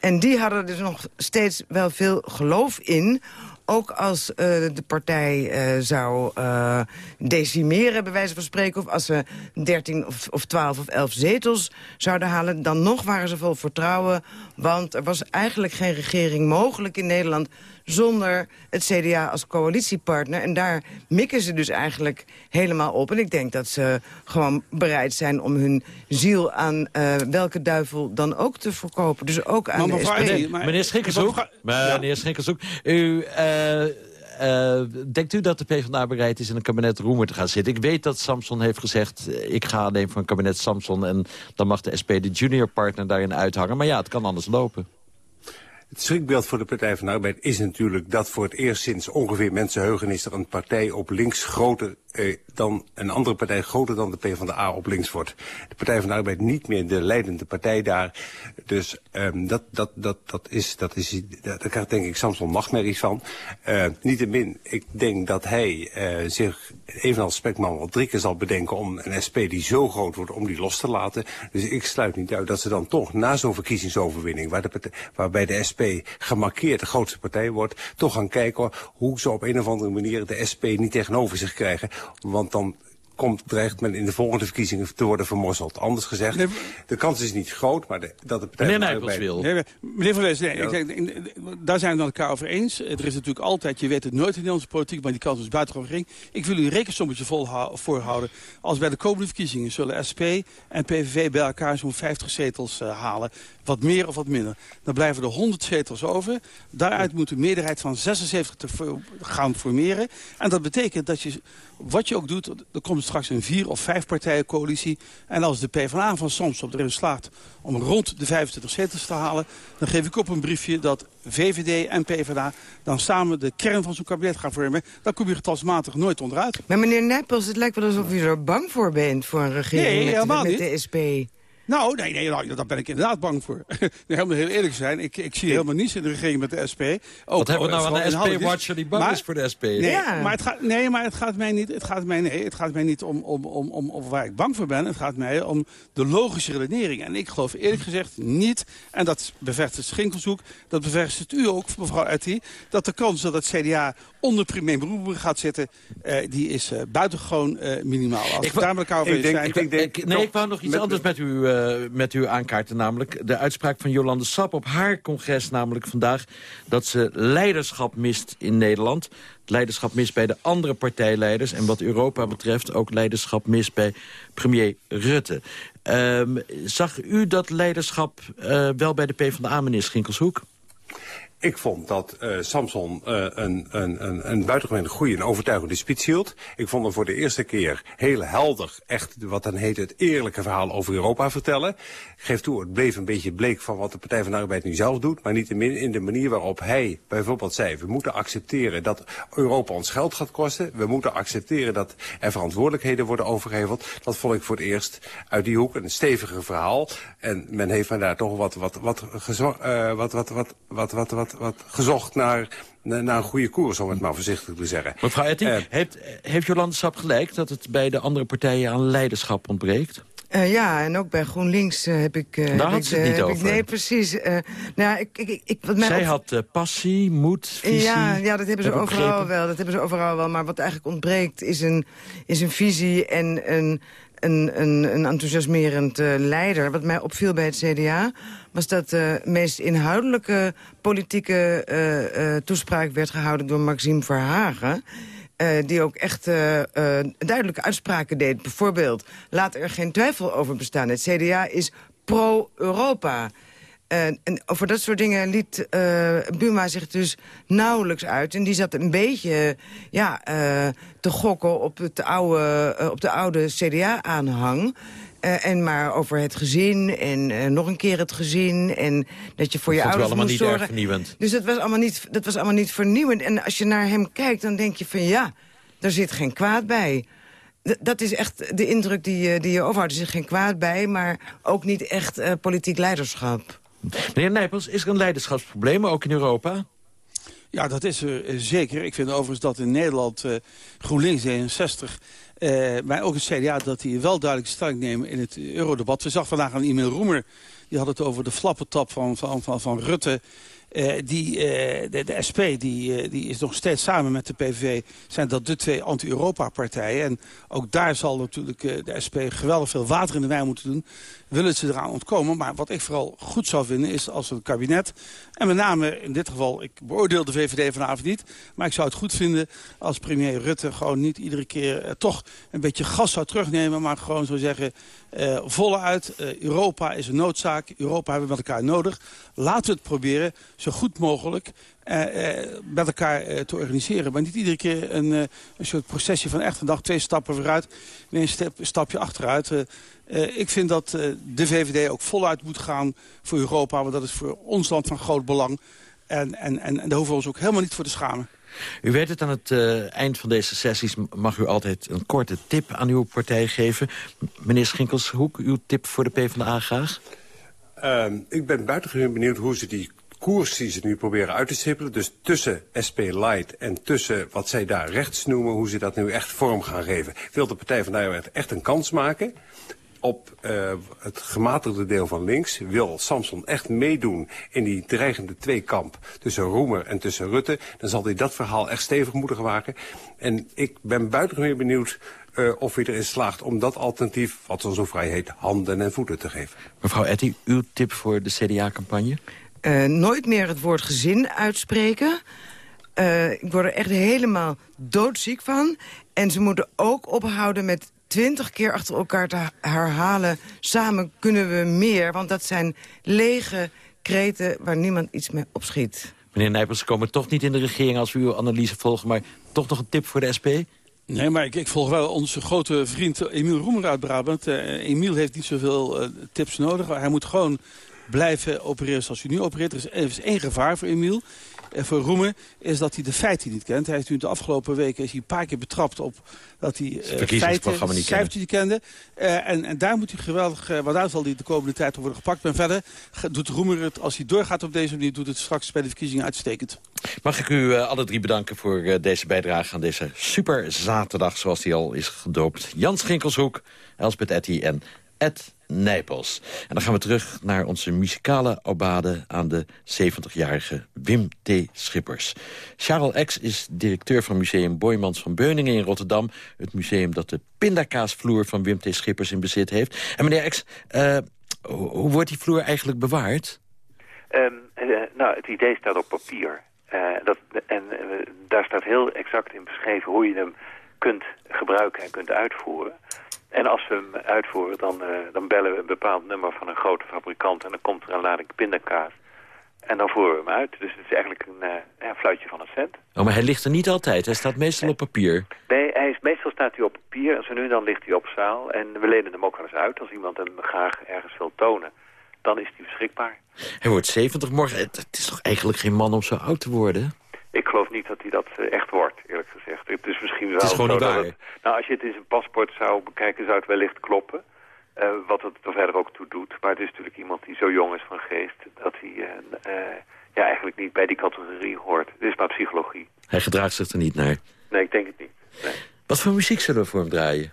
En die hadden dus nog steeds wel veel geloof in ook als uh, de partij uh, zou uh, decimeren, bij wijze van spreken... of als ze 13 of, of 12 of 11 zetels zouden halen... dan nog waren ze vol vertrouwen, want er was eigenlijk geen regering mogelijk in Nederland zonder het CDA als coalitiepartner. En daar mikken ze dus eigenlijk helemaal op. En ik denk dat ze gewoon bereid zijn om hun ziel aan uh, welke duivel dan ook te verkopen. Dus ook aan maar de SP. Nee, maar, meneer Schinkelshoek, meneer u... Uh, uh, denkt u dat de PvdA bereid is in een kabinet Roemer te gaan zitten? Ik weet dat Samson heeft gezegd... ik ga alleen voor een kabinet Samson... en dan mag de SP de junior partner daarin uithangen. Maar ja, het kan anders lopen. Het schrikbeeld voor de Partij van de Arbeid is natuurlijk dat voor het eerst sinds ongeveer mensenheugenis er een partij op links groter eh, dan een andere partij groter dan de PvdA op links wordt. De Partij van de Arbeid niet meer de leidende partij daar. Dus um, dat, dat, dat, dat is, dat is, daar krijgt denk ik Samson nachtmerries van. Uh, Niettemin, ik denk dat hij uh, zich evenals Spekman wel drie keer zal bedenken om een SP die zo groot wordt, om die los te laten. Dus ik sluit niet uit dat ze dan toch na zo'n verkiezingsoverwinning, de waarbij de SP gemarkeerd de grootste partij wordt, toch gaan kijken hoe ze op een of andere manier de SP niet tegenover zich krijgen. Want dan komt, dreigt men in de volgende verkiezingen te worden vermorzeld. Anders gezegd, nee, de kans is niet groot, maar de, dat de partij... Meneer Nijpels wil. Nee, meneer Van Wees, nee, ja. ik, ik, daar zijn we het elkaar over eens. Er is natuurlijk altijd, je weet het nooit in Nederlandse politiek, maar die kans is buitengewoon gering. Ik wil u een rekensommetje voorhouden. Als bij de komende verkiezingen zullen SP en PVV bij elkaar zo'n 50 zetels uh, halen. Wat meer of wat minder. Dan blijven er 100 zetels over. Daaruit moet een meerderheid van 76 te gaan formeren. En dat betekent dat je, wat je ook doet, er komt straks een vier- of vijf partijen coalitie. En als de PvdA van Samsung erin slaagt om rond de 25 zetels te halen... dan geef ik op een briefje dat VVD en PvdA dan samen de kern van zo'n kabinet gaan vormen. Dan kom je getalsmatig nooit onderuit. Maar meneer Nijpels, het lijkt wel alsof u er bang voor bent voor een regering nee, met, met de SP. Nou, nee, nee nou, daar ben ik inderdaad bang voor. helemaal heel eerlijk zijn, ik, ik zie helemaal niets in de regering met de SP. Ook, Wat hebben we nou aan de SP-watcher die bang maar, is voor de SP? Nee, ja. maar, het gaat, nee maar het gaat mij niet, het gaat mij, nee, het gaat mij niet om, om, om, om, om waar ik bang voor ben. Het gaat mij om de logische redenering. En ik geloof eerlijk gezegd niet, en dat bevestigt Schinkelshoek... dat bevestigt u ook, mevrouw Etty... dat de kans dat het CDA onder premier Beroepen gaat zitten... Uh, die is uh, buitengewoon uh, minimaal. Als ik we daar met elkaar over ik denk, zijn... Ik, ik, denk, nee, ik wou nog iets met, anders met u, uh, met u aankaarten. Namelijk de uitspraak van Jolande Sap op haar congres namelijk vandaag... dat ze leiderschap mist in Nederland. Leiderschap mist bij de andere partijleiders. En wat Europa betreft ook leiderschap mist bij premier Rutte. Um, zag u dat leiderschap uh, wel bij de PvdA, meneer Schinkelshoek? Ik vond dat uh, Samson uh, een, een, een, een buitengewoon goede en overtuigende speech hield. Ik vond hem voor de eerste keer heel helder echt wat dan heet het eerlijke verhaal over Europa vertellen. Geef toe, het bleef een beetje bleek van wat de Partij van de Arbeid nu zelf doet. Maar niet in de manier waarop hij bijvoorbeeld zei... we moeten accepteren dat Europa ons geld gaat kosten. We moeten accepteren dat er verantwoordelijkheden worden overgeheveld. Dat vond ik voor het eerst uit die hoek een steviger verhaal. En men heeft me daar toch wat, wat, wat, uh, wat, wat, wat, wat, wat, wat wat gezocht naar, naar een goede koers, om het maar voorzichtig te zeggen. Mevrouw Etting, uh, heeft, heeft Jolande Sap gelijk dat het bij de andere partijen aan leiderschap ontbreekt? Uh, ja, en ook bij GroenLinks uh, heb ik... Uh, Daar had ze het niet over. Ik, nee, precies. nou, ik, ik, ik, wat mij Zij op... had passie, moed, visie. Ja, ja dat hebben ze overal begrepen. wel. Dat hebben ze overal wel. Maar wat eigenlijk ontbreekt is een, is een visie en een, een, een, een enthousiasmerend leider. Wat mij opviel bij het CDA was dat de meest inhoudelijke politieke toespraak werd gehouden door Maxime Verhagen... Die ook echt duidelijke uitspraken deed. Bijvoorbeeld, laat er geen twijfel over bestaan. Het CDA is pro-Europa. En over dat soort dingen liet Buma zich dus nauwelijks uit. En die zat een beetje ja, te gokken op, het oude, op de oude CDA-aanhang. En maar over het gezin en nog een keer het gezin. En dat je voor dat je ouders allemaal moest niet zorgen. erg vernieuwend. Dus dat was, allemaal niet, dat was allemaal niet vernieuwend. En als je naar hem kijkt, dan denk je van ja, daar zit geen kwaad bij. D dat is echt de indruk die je, die je overhoudt. Er zit geen kwaad bij, maar ook niet echt politiek leiderschap. Meneer Nijpels, is er een leiderschapsprobleem, ook in Europa? Ja, dat is er uh, zeker. Ik vind overigens dat in Nederland uh, GroenLinks 61... Uh, maar ook het CDA dat die wel duidelijk stelling nemen in het eurodebat. We zag vandaag aan Emil Roemer, die had het over de flappentap van, van, van, van Rutte... Die, de, SP die, die is nog steeds samen met de PVV... zijn dat de twee anti-Europa-partijen. En ook daar zal natuurlijk de SP geweldig veel water in de wijn moeten doen. Willen ze eraan ontkomen. Maar wat ik vooral goed zou vinden is als het kabinet... en met name in dit geval, ik beoordeel de VVD vanavond niet... maar ik zou het goed vinden als premier Rutte gewoon niet iedere keer... toch een beetje gas zou terugnemen, maar gewoon zou zeggen... Uh, voluit, uh, Europa is een noodzaak. Europa hebben we met elkaar nodig. Laten we het proberen zo goed mogelijk met elkaar te organiseren. Maar niet iedere keer een, een soort processie van echt een dag twee stappen vooruit. Nee, een stap, stapje achteruit. ik vind dat de VVD ook voluit moet gaan voor Europa. Want dat is voor ons land van groot belang. En, en, en, en daar hoeven we ons ook helemaal niet voor te schamen. U weet het, aan het uh, eind van deze sessies mag u altijd een korte tip aan uw partij geven. Meneer Schinkelshoek, uw tip voor de PvdA graag? Uh, ik ben buitengewoon benieuwd hoe ze die koers die ze nu proberen uit te stippelen... dus tussen SP Light en tussen wat zij daar rechts noemen... hoe ze dat nu echt vorm gaan geven. Wil de Partij van de Arbeid echt een kans maken op uh, het gematigde deel van links wil Samson echt meedoen in die dreigende tweekamp tussen Roemer en tussen Rutte, dan zal hij dat verhaal echt stevig moeten waken. En ik ben buitengewoon benieuwd uh, of hij erin slaagt om dat alternatief, wat zo vrij heet, handen en voeten te geven. Mevrouw Etty, uw tip voor de CDA-campagne? Uh, nooit meer het woord gezin uitspreken. Uh, ik word er echt helemaal doodziek van. En ze moeten ook ophouden met twintig keer achter elkaar te herhalen... samen kunnen we meer, want dat zijn lege kreten waar niemand iets mee opschiet. Meneer Nijpels, ze komen toch niet in de regering als we uw analyse volgen... maar toch nog een tip voor de SP? Nee, maar ik, ik volg wel onze grote vriend Emiel Roemer uit Brabant. Uh, Emiel heeft niet zoveel uh, tips nodig. Hij moet gewoon blijven opereren zoals hij nu opereert. Er is, er is één gevaar voor Emiel. En voor Roemer is dat hij de feiten niet kent. Hij is nu de afgelopen weken is hij een paar keer betrapt op dat hij uh, feiten, niet kende. Uh, en, en daar moet hij geweldig, uh, want daar zal hij de komende tijd worden gepakt. En verder doet Roemer het, als hij doorgaat op deze manier, doet het straks bij de verkiezingen uitstekend. Mag ik u alle drie bedanken voor deze bijdrage aan deze super zaterdag, zoals die al is gedoopt. Jan Schinkelshoek, Elspeth Etty en Ed Nijpels. En dan gaan we terug naar onze muzikale obade aan de 70-jarige Wim T. Schippers. Charles X is directeur van museum Boymans van Beuningen in Rotterdam. Het museum dat de pindakaasvloer van Wim T. Schippers in bezit heeft. En meneer X, uh, hoe wordt die vloer eigenlijk bewaard? Um, uh, nou, het idee staat op papier. Uh, dat, en daar staat heel exact in beschreven hoe je hem kunt gebruiken en kunt uitvoeren. En als we hem uitvoeren, dan, uh, dan bellen we een bepaald nummer van een grote fabrikant... en dan komt er een lading pindakaas. En dan voeren we hem uit. Dus het is eigenlijk een, uh, een fluitje van een cent. Oh, maar hij ligt er niet altijd. Hij staat meestal op papier. Nee, hij is, meestal staat hij op papier. En zo nu en dan ligt hij op zaal. En we lenen hem ook wel eens uit. Als iemand hem graag ergens wil tonen, dan is hij beschikbaar. Hij wordt 70 morgen. Het is toch eigenlijk geen man om zo oud te worden? Ik geloof niet dat hij dat uh, echt wordt, is misschien wel het is gewoon niet waar. Het, nou, als je het in zijn paspoort zou bekijken, zou het wellicht kloppen. Uh, wat het er verder ook toe doet. Maar het is natuurlijk iemand die zo jong is van geest... dat hij uh, ja, eigenlijk niet bij die categorie hoort. Het is maar psychologie. Hij gedraagt zich er niet naar. Nee, ik denk het niet. Nee. Wat voor muziek zullen we voor hem draaien?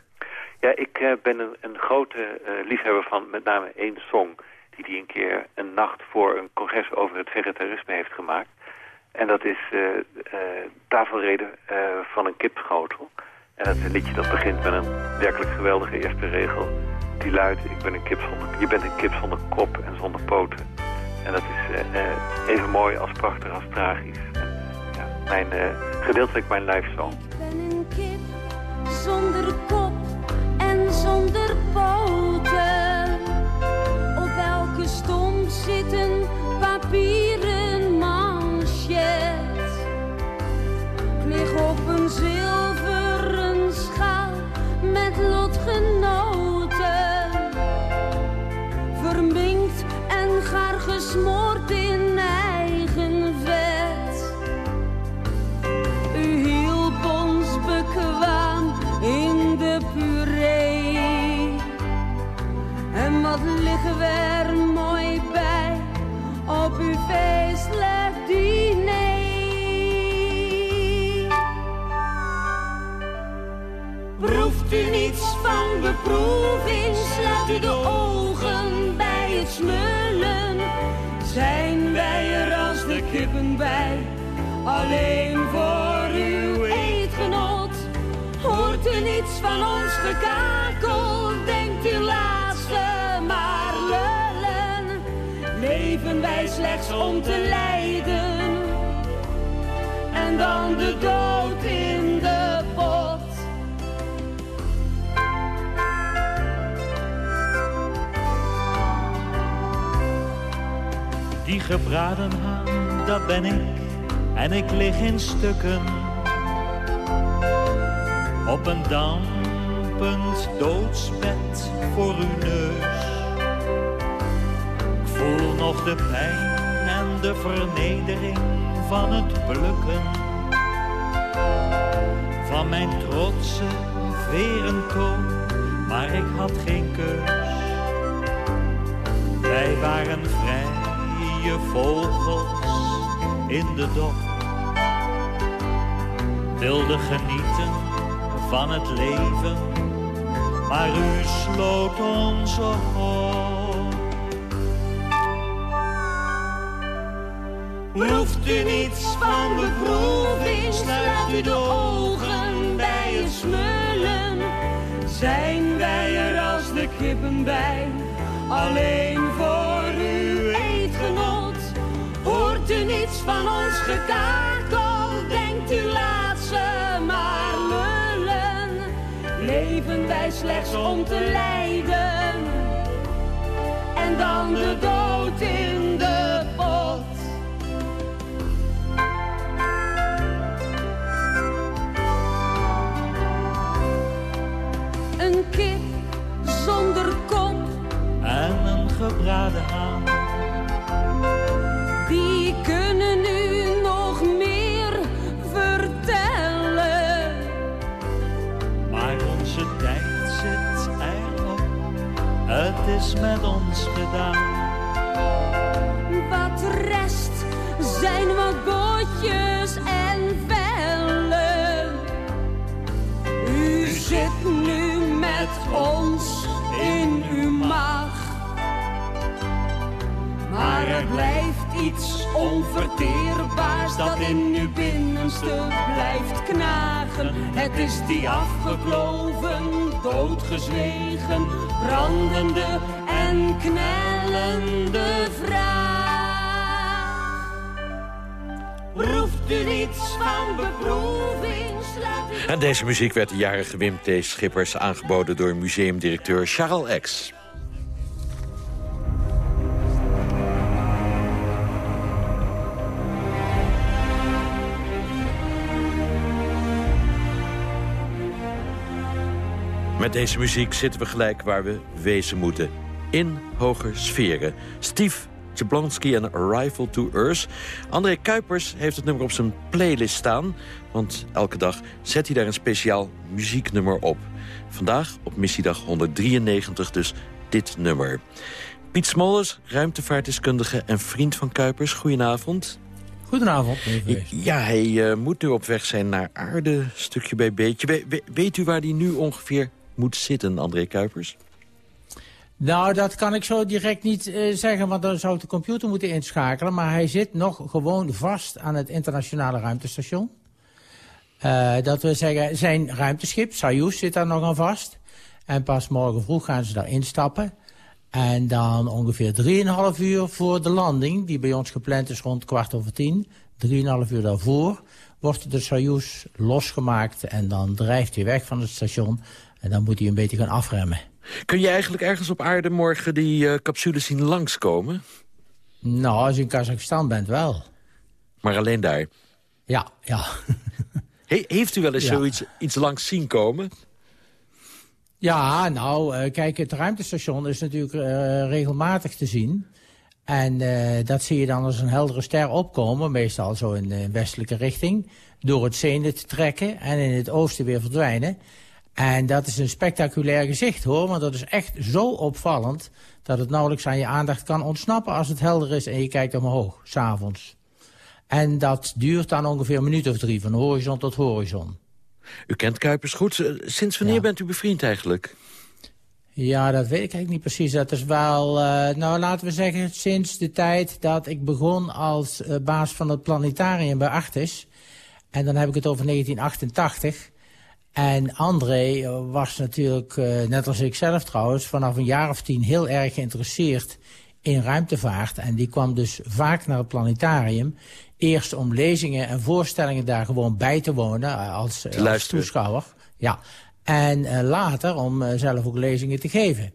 Ja, ik ben een, een grote liefhebber van met name één song... die hij een keer een nacht voor een congres over het vegetarisme heeft gemaakt. En dat is uh, Tafelreden van een kipschotel. En dat is een liedje dat begint met een werkelijk geweldige eerste regel. Die luidt, ik ben een kip zonder, je bent een kip zonder kop en zonder poten. En dat is even mooi als prachtig als tragisch. En, mijn, gedeeltelijk mijn. Ik ben een kip zonder kop en zonder poten. Op elke stomp zit een papieren lig op een zilveren schaal met lotgenoten. Verminkt en gaar gesmoord in eigen vet. U hielp ons bekwaam in de puree. En wat liggen we er mooi bij op uw feestelijk diner. Proeft u niets van beproeving, sluit u de ogen bij het smullen. Zijn wij er als de kippen bij, alleen voor uw eetgenot. Hoort u niets van ons gekakel, om te lijden, en dan de dood in de pot. Die gebraden haan, dat ben ik, en ik lig in stukken. Op een dampend doodsbed voor uw neus. Ik voel nog de pijn de vernedering van het plukken. Van mijn trotse verentoon, maar ik had geen keus. Wij waren vrije vogels in de dok. Wilden genieten van het leven, maar u sloot ons op. Hoeft u niets van beproeving, sluit u de ogen bij het smullen. Zijn wij er als de kippen bij, alleen voor uw eetgenot. Hoort u niets van ons gekakel, denkt u laat ze maar lullen. Leven wij slechts om te lijden, en dan de dood in Het is met ons gedaan. Wat rest zijn wat bootjes en vellen. U zit nu met ons in uw maag. Maar er blijft iets onverteerbaars dat in uw binnenste blijft knagen. Het is die afgekloven, doodgezwegen, brandende en knellende vraag. Proeft u niets van beproeving, En deze muziek werd de jarige Wim T. Schippers aangeboden door museumdirecteur Charles X. Met deze muziek zitten we gelijk waar we wezen moeten. In hoger sferen. Steve Jablonski en Arrival to Earth. André Kuipers heeft het nummer op zijn playlist staan. Want elke dag zet hij daar een speciaal muzieknummer op. Vandaag op missiedag 193 dus dit nummer. Piet Smollers, ruimtevaartdeskundige en vriend van Kuipers. Goedenavond. Goedenavond. Ja, hij eh, moet nu op weg zijn naar aarde, stukje bij beetje. We- we- weet u waar hij nu ongeveer moet zitten, André Kuipers? Nou, dat kan ik zo direct niet uh, zeggen, want dan zou de computer moeten inschakelen. Maar hij zit nog gewoon vast aan het internationale ruimtestation. Uh, dat wil zeggen, zijn ruimteschip, Soyuz, zit daar nog aan vast. En pas morgen vroeg gaan ze daar instappen. En dan ongeveer 3,5 uur voor de landing, die bij ons gepland is rond kwart over tien. 3,5 uur daarvoor wordt de Soyuz losgemaakt en dan drijft hij weg van het station. En dan moet hij een beetje gaan afremmen. Kun je eigenlijk ergens op aarde morgen die uh, capsules zien langskomen? Nou, als je in Kazachstan bent, wel. Maar alleen daar? Ja, ja. He heeft u wel eens ja. zoiets iets langs zien komen? Ja, nou, uh, kijk, het ruimtestation is natuurlijk uh, regelmatig te zien. En uh, dat zie je dan als een heldere ster opkomen, meestal zo in de westelijke richting. Door het zenith te trekken en in het oosten weer verdwijnen. En dat is een spectaculair gezicht hoor, want dat is echt zo opvallend... dat het nauwelijks aan je aandacht kan ontsnappen als het helder is en je kijkt omhoog, s'avonds. En dat duurt dan ongeveer een minuut of drie, van horizon tot horizon. U kent Kuipers goed. Sinds wanneer ja. bent u bevriend eigenlijk? Ja, dat weet ik eigenlijk niet precies. Dat is wel, uh, nou laten we zeggen, sinds de tijd dat ik begon als uh, baas van het planetarium bij Artis. En dan heb ik het over 1988. En André was natuurlijk, uh, net als ik zelf trouwens, vanaf een jaar of tien heel erg geïnteresseerd in ruimtevaart. En die kwam dus vaak naar het planetarium. Eerst om lezingen en voorstellingen daar gewoon bij te wonen als, als toeschouwer. Ja. En later om zelf ook lezingen te geven.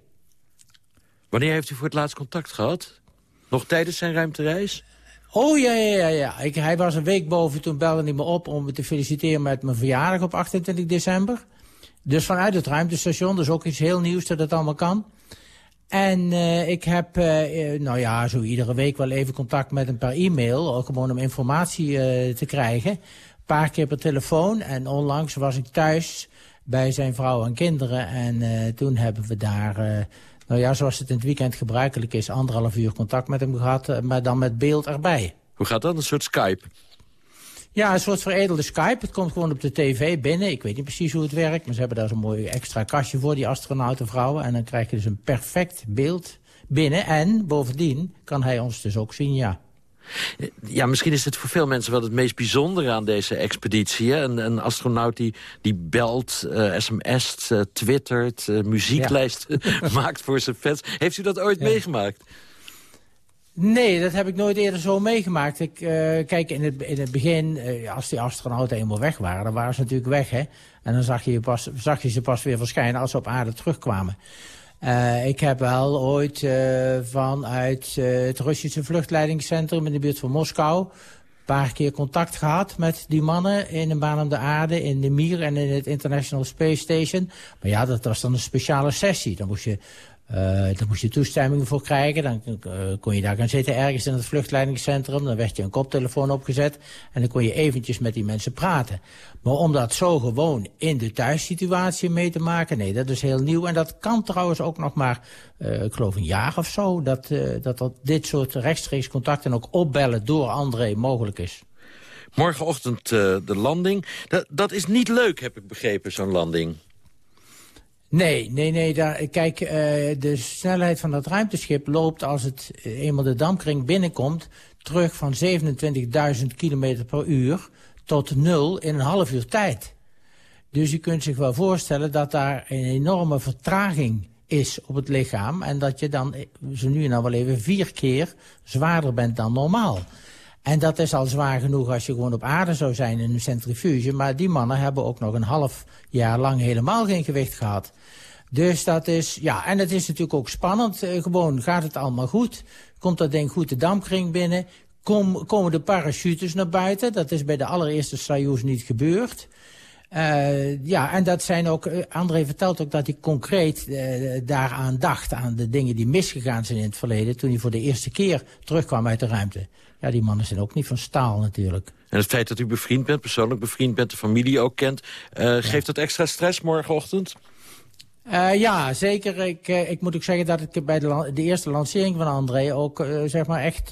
Wanneer heeft u voor het laatst contact gehad? Nog tijdens zijn ruimtereis? Oh ja, ja, ja. ja. Hij was een week boven, toen belde hij me op om me te feliciteren met mijn verjaardag op 28 december. Dus vanuit het ruimtestation, dus ook iets heel nieuws dat het allemaal kan. En uh, ik heb, uh, nou ja, zo iedere week wel even contact met hem per e-mail. Ook gewoon om informatie te krijgen. Een paar keer per telefoon. En onlangs was ik thuis bij zijn vrouw en kinderen. En toen hebben we daar, nou ja, zoals het in het weekend gebruikelijk is... anderhalf uur contact met hem gehad, maar dan met beeld erbij. Hoe gaat dat? Een soort Skype? Ja, een soort veredelde Skype. Het komt gewoon op de tv binnen. Ik weet niet precies hoe het werkt, maar ze hebben daar zo'n mooi extra kastje voor, die astronautenvrouwen. En dan krijg je dus een perfect beeld binnen. En bovendien kan hij ons dus ook zien, ja. Ja, misschien is het voor veel mensen wel het meest bijzondere aan deze expeditie. Hè? Een, een astronaut die, die belt, uh, sms't, uh, twittert, uh, muzieklijst ja. maakt voor zijn fans. Heeft u dat ooit ja. meegemaakt? Nee, dat heb ik nooit eerder zo meegemaakt. Ik, uh, kijk, in het, in het begin, uh, als die astronauten eenmaal weg waren... dan waren ze natuurlijk weg, hè. En dan zag je, pas, zag je ze pas weer verschijnen als ze op aarde terugkwamen. Uh, ik heb wel ooit vanuit het Russische vluchtleidingscentrum... in de buurt van Moskou... een paar keer contact gehad met die mannen in een baan om de aarde... in de Mir en in het International Space Station. Maar ja, dat was dan een speciale sessie. Dan moest je Uh, daar moest je toestemming voor krijgen. Dan uh, kon je daar gaan zitten ergens in het vluchtleidingscentrum. Dan werd je een koptelefoon opgezet. En dan kon je eventjes met die mensen praten. Maar om dat zo gewoon in de thuissituatie mee te maken... nee, dat is heel nieuw. En dat kan trouwens ook nog maar, uh, ik geloof een jaar of zo... dat, dat, dat dit soort rechtstreeks contacten ook opbellen door André mogelijk is. Morgenochtend de landing. Dat, dat is niet leuk, heb ik begrepen, zo'n landing. Nee, nee, nee. Daar, kijk, uh, de snelheid van dat ruimteschip loopt als het eenmaal de dampkring binnenkomt... terug van 27.000 km per uur tot nul in een half uur tijd. Dus je kunt zich wel voorstellen dat daar een enorme vertraging is op het lichaam... en dat je dan zo nu en dan wel even vier keer zwaarder bent dan normaal. En dat is al zwaar genoeg als je gewoon op aarde zou zijn in een centrifuge. Maar die mannen hebben ook nog een half jaar lang helemaal geen gewicht gehad. Dus dat is, ja, en het is natuurlijk ook spannend. Uh, gewoon, gaat het allemaal goed? Komt dat ding goed de dampkring binnen? Kom, komen de parachutes naar buiten? Dat is bij de allereerste Soyuz niet gebeurd. Uh, ja, en dat zijn ook, uh, André vertelt ook dat hij concreet uh, daaraan dacht, aan de dingen die misgegaan zijn in het verleden, toen hij voor de eerste keer terugkwam uit de ruimte. Ja, die mannen zijn ook niet van staal natuurlijk. En het feit dat u bevriend bent, persoonlijk bevriend bent, de familie ook kent, geeft dat extra stress morgenochtend? Uh, ja, zeker. Ik, uh, ik moet ook zeggen dat ik bij de, de eerste lancering van André ook uh, zeg maar echt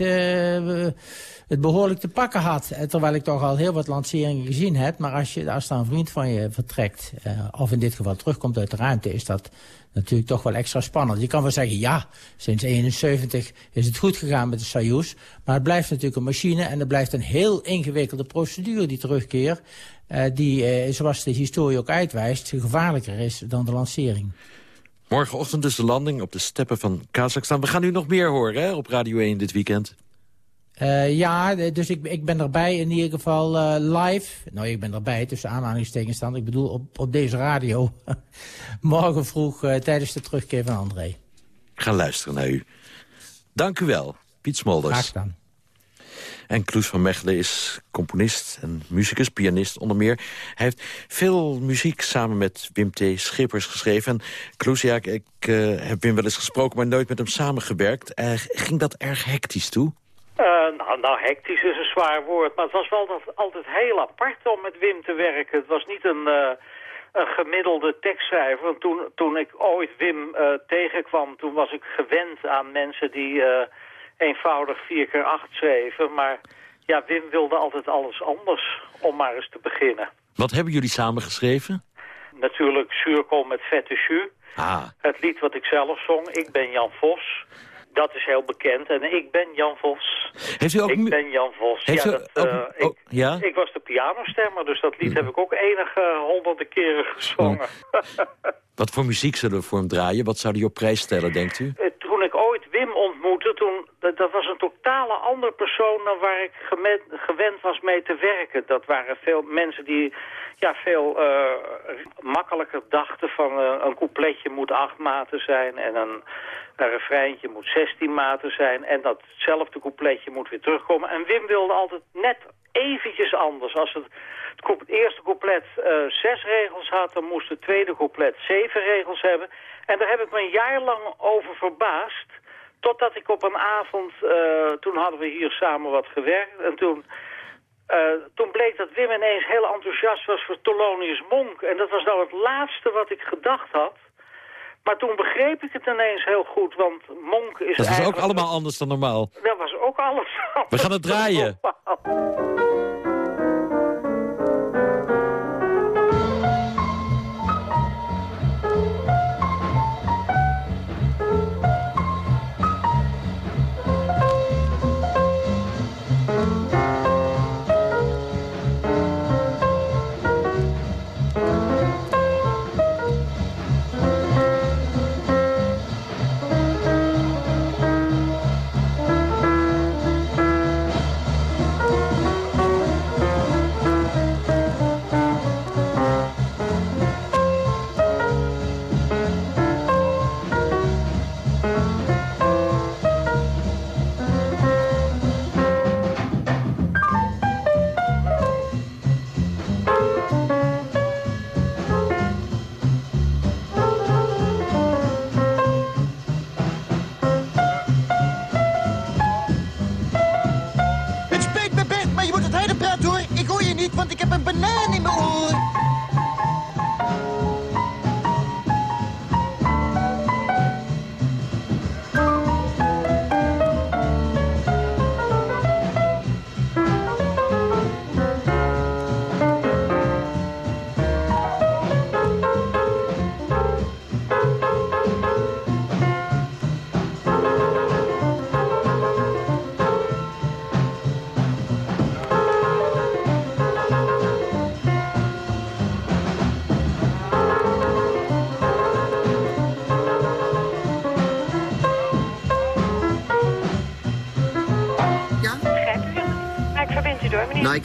het behoorlijk te pakken had. Terwijl ik toch al heel wat lanceringen gezien heb. Maar als, je, als dan een vriend van je vertrekt, of in dit geval terugkomt uit de ruimte, is dat natuurlijk toch wel extra spannend. Je kan wel zeggen, ja, sinds 71 is het goed gegaan met de Soyuz. Maar het blijft natuurlijk een machine en het blijft een heel ingewikkelde procedure die terugkeert. Uh, die, uh, zoals de historie ook uitwijst, gevaarlijker is dan de lancering. Morgenochtend is de landing op de steppen van Kazachstan. We gaan u nog meer horen hè, op Radio 1 dit weekend. Uh, ja, dus ik, ik ben erbij in ieder geval uh, live. Nou, ik ben erbij tussen aanhalingstekens staan. Ik bedoel op, op deze radio. Morgen vroeg uh, tijdens de terugkeer van André. Ik ga luisteren naar u. Dank u wel, Piet Smolders. Graag gedaan. En Kloes van Mechelen is componist en muzikus, pianist onder meer. Hij heeft veel muziek samen met Wim T. Schippers geschreven. En Kloes, ja, ik uh, heb Wim wel eens gesproken, maar nooit met hem samengewerkt. Uh, ging dat erg hectisch toe? Uh, nou, nou, hectisch is een zwaar woord, maar het was wel dat, altijd heel apart om met Wim te werken. Het was niet een, een gemiddelde tekstschrijver. Want toen, toen ik ooit Wim tegenkwam, toen was ik gewend aan mensen die eenvoudig 4 keer 8 schreven. Maar ja, Wim wilde altijd alles anders, om maar eens te beginnen. Wat hebben jullie samen geschreven? Natuurlijk Zuurkool met Vette Jus. Ah. Het lied wat ik zelf zong, Ik ben Jan Vos. Dat is heel bekend. En ik ben Jan Vos. Heeft u ook ik ben Jan Vos. Heeft ja, u dat, ook... uh, oh, ik, ja? ik was de pianostemmer, dus dat lied heb ik ook enige honderden keren gezongen. Wat voor muziek zullen we voor hem draaien? Wat zou hij op prijs stellen, denkt u? Uh, toen ik ooit Wim toen, dat, was een totale andere persoon dan waar ik gewend was mee te werken. Dat waren veel mensen die ja, veel uh, makkelijker dachten van uh, een coupletje moet acht maten zijn en een, een refreintje moet 16 maten zijn en datzelfde coupletje moet weer terugkomen. En Wim wilde altijd net eventjes anders. Als het, het eerste couplet uh, zes regels had, dan moest het tweede couplet zeven regels hebben. En daar heb ik me een jaar lang over verbaasd. Totdat ik op een avond, uh, toen hadden we hier samen wat gewerkt. En toen, uh, toen bleek dat Wim ineens heel enthousiast was voor Thelonious Monk. En dat was nou het laatste wat ik gedacht had. Maar toen begreep ik het ineens heel goed, want Monk is Dat was eigenlijk... ook allemaal anders dan normaal. Dat was ook alles anders We gaan het draaien.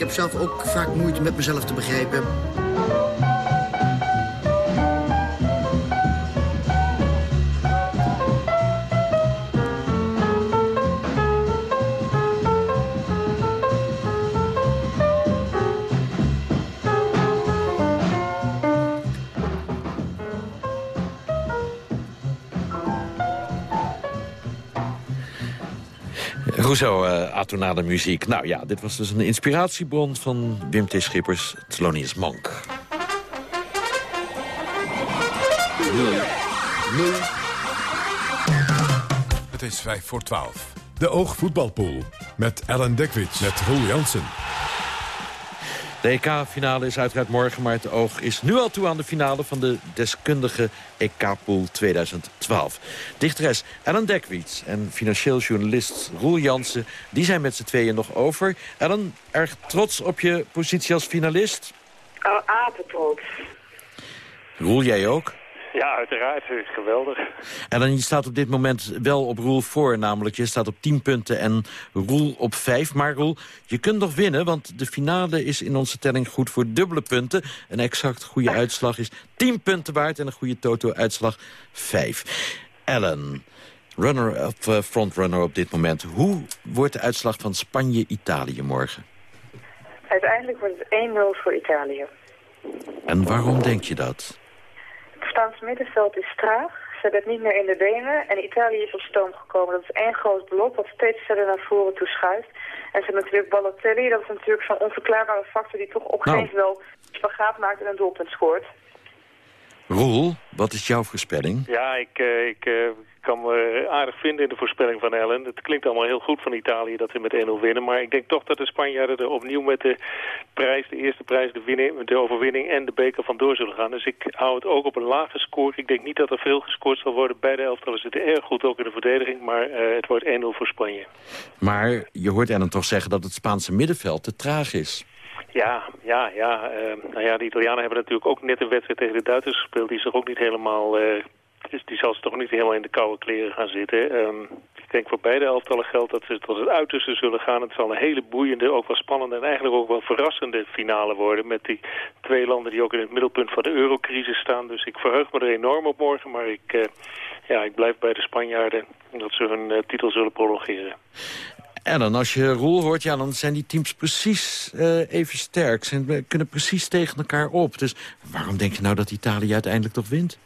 Heb zelf ook vaak moeite met mezelf te begrijpen. Hoezo uh, atonale muziek? Nou ja, dit was dus een inspiratiebron van Wim T. Schippers, Thelonious Monk. Het is 5 voor 12. De Oogvoetbalpool met Ellen Dekwits met Roel Jansen. De EK-finale is uiteraard morgen, maar het oog is nu al toe aan de finale van de deskundige EK-pool 2012. Dichteres Ellen Dekwits en financieel journalist Roel Jansen, die zijn met z'n tweeën nog over. Ellen, erg trots op je positie als finalist? Oh, apetrots. Roel, jij ook? Ja, uiteraard. Het is geweldig. En dan je staat op dit moment wel op Roel voor, namelijk je staat op 10 punten en Roel op 5. Maar Roel, je kunt nog winnen, want de finale is in onze telling goed voor dubbele punten. Een exact goede uitslag is 10 punten waard en een goede toto-uitslag 5. Ellen, runner of uh, frontrunner op dit moment. Hoe wordt de uitslag van Spanje-Italië morgen? Uiteindelijk wordt het 1-0 voor Italië. En waarom denk je dat? Het Spaanse middenveld is traag. Ze hebben het niet meer in de benen. En Italië is op stoom gekomen. Dat is één groot blok wat steeds verder naar voren toe schuift. En ze hebben natuurlijk Balotelli. Dat is natuurlijk zo'n onverklaarbare factor die toch op een gegeven moment wel spagaat maakt en een doelpunt scoort. Roel, wat is jouw voorspelling? Ja, ik, uh, ik kan me aardig vinden in de voorspelling van Ellen. Het klinkt allemaal heel goed van Italië dat ze met 1-0 winnen. Maar ik denk toch dat de Spanjaarden er opnieuw met de prijs, de eerste prijs, de, winning, de overwinning en de beker vandoor zullen gaan. Dus ik hou het ook op een lage score. Ik denk niet dat er veel gescoord zal worden. Beide elftallen zitten erg goed ook in de verdediging. Maar uh, het wordt 1-0 voor Spanje. Maar je hoort Ellen toch zeggen dat het Spaanse middenveld te traag is. Ja, ja, ja. Uh, nou ja, de Italianen hebben natuurlijk ook net een wedstrijd tegen de Duitsers gespeeld... die zich ook niet helemaal... Uh, dus die zal ze toch niet helemaal in de koude kleren gaan zitten. Um, ik denk voor beide elftallen geldt dat ze tot het uiterste zullen gaan. Het zal een hele boeiende, ook wel spannende en eigenlijk ook wel verrassende finale worden... met die twee landen die ook in het middelpunt van de eurocrisis staan. Dus ik verheug me er enorm op morgen, maar ik, uh, ja, ik blijf bij de Spanjaarden... dat ze hun uh, titel zullen prolongeren. En dan als je Roel hoort, ja, dan zijn die teams precies uh, even sterk. Ze kunnen precies tegen elkaar op. Dus waarom denk je nou dat Italië uiteindelijk toch wint?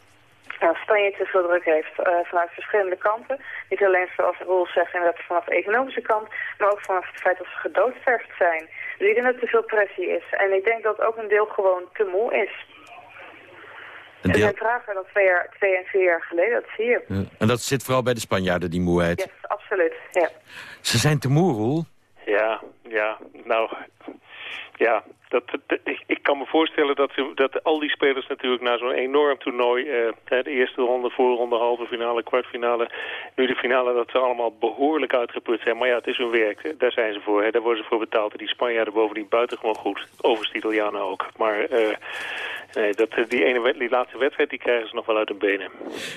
Nou, Spanje te veel druk heeft uh, vanuit verschillende kanten. Niet alleen zoals Roel zegt, inderdaad vanaf de economische kant, maar ook vanaf het feit dat ze gedoodverfd zijn. Dus ik denk dat er te veel pressie is. En ik denk dat ook een deel gewoon te moe is. Een deel... Ze zijn trager dan twee, jaar, twee en vier jaar geleden, dat zie je. Ja. En dat zit vooral bij de Spanjaarden, die moeheid? Yes, absoluut, ja. Ze zijn te moe, Roel? Ja, ja, nou, ja, dat, ik kan me voorstellen dat, dat al die spelers natuurlijk na zo'n enorm toernooi... Uh, de eerste ronde, voorronde, halve finale, kwartfinale... nu de finale, dat ze allemaal behoorlijk uitgeput zijn. Maar ja, het is hun werk. Daar zijn ze voor. Hè. Daar worden ze voor betaald. En die Spanjaarden bovendien buitengewoon goed. Overigens de Italianen ook. Maar nee, dat, die, ene, die laatste wedstrijd die krijgen ze nog wel uit hun benen.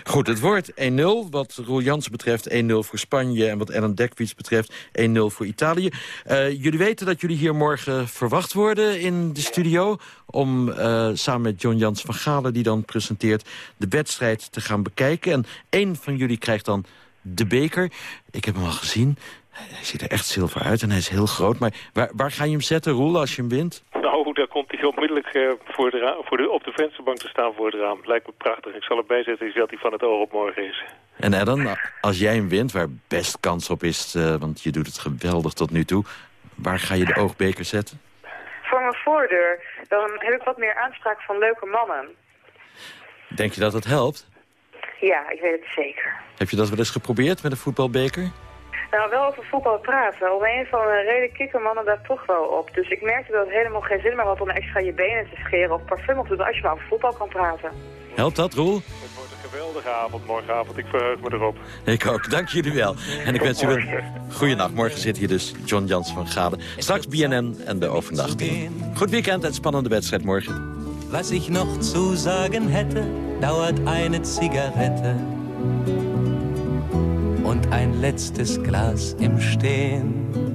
Goed, het wordt 1-0. Wat Roel Jansen betreft 1-0 voor Spanje. En wat Ellen Dekwits betreft 1-0 voor Italië. Uh, jullie weten dat jullie hier morgen verwacht worden de studio... om uh, samen met John Jans van Galen, die dan presenteert... de wedstrijd te gaan bekijken. En één van jullie krijgt dan de beker. Ik heb hem al gezien. Hij ziet er echt zilver uit en hij is heel groot. Maar waar, waar ga je hem zetten, Roel, als je hem wint? Nou, daar komt hij onmiddellijk uh, voor de voor de, op de vensterbank te staan voor het raam. Lijkt me prachtig. Ik zal erbij zetten dat hij van het oog op morgen is. En Ellen, als jij hem wint, waar best kans op is... Uh, want je doet het geweldig tot nu toe... waar ga je de oogbeker zetten? Voor mijn voordeur. Dan heb ik wat meer aanspraak van leuke mannen. Denk je dat het helpt? Ja, ik weet het zeker. Heb je dat wel eens geprobeerd met een voetbalbeker? Nou, wel over voetbal praten. Op een van de reden kikken mannen daar toch wel op. Dus ik merkte dat het helemaal geen zin meer had om extra je benen te scheren of parfum op te doen als je maar over voetbal kan praten. Helpt dat, Roel? Een geweldige avond morgenavond. Ik verheug me erop. Ik ook. Dank jullie wel. En ik wens u een goede nacht. Morgen zit hier dus John Jans van Gade. Straks BNN en de overnachting. Goed weekend en spannende wedstrijd morgen. Was ich noch zu sagen hätte, dauert eine Zigarette und ein letztes Glas im Stehen.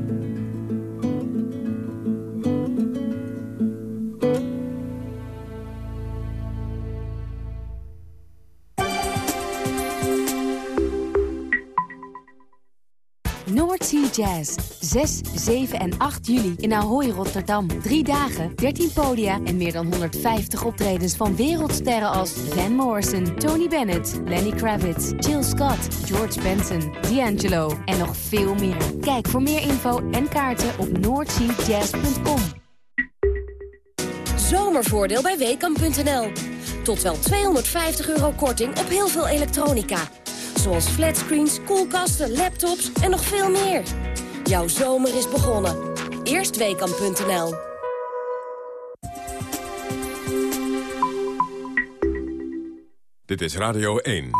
Jazz. 6, 7 en 8 juli in Ahoy, Rotterdam. Drie dagen, 13 podia en meer dan 150 optredens van wereldsterren als Van Morrison, Tony Bennett, Lenny Kravitz, Jill Scott, George Benson, D'Angelo en nog veel meer. Kijk voor meer info en kaarten op noordseajazz.com. Zomervoordeel bij Weekamp.nl. Tot wel 250 euro korting op heel veel elektronica. Zoals flatscreens, koelkasten, laptops en nog veel meer. Jouw zomer is begonnen. Eerstweekam.nl Dit is Radio 1.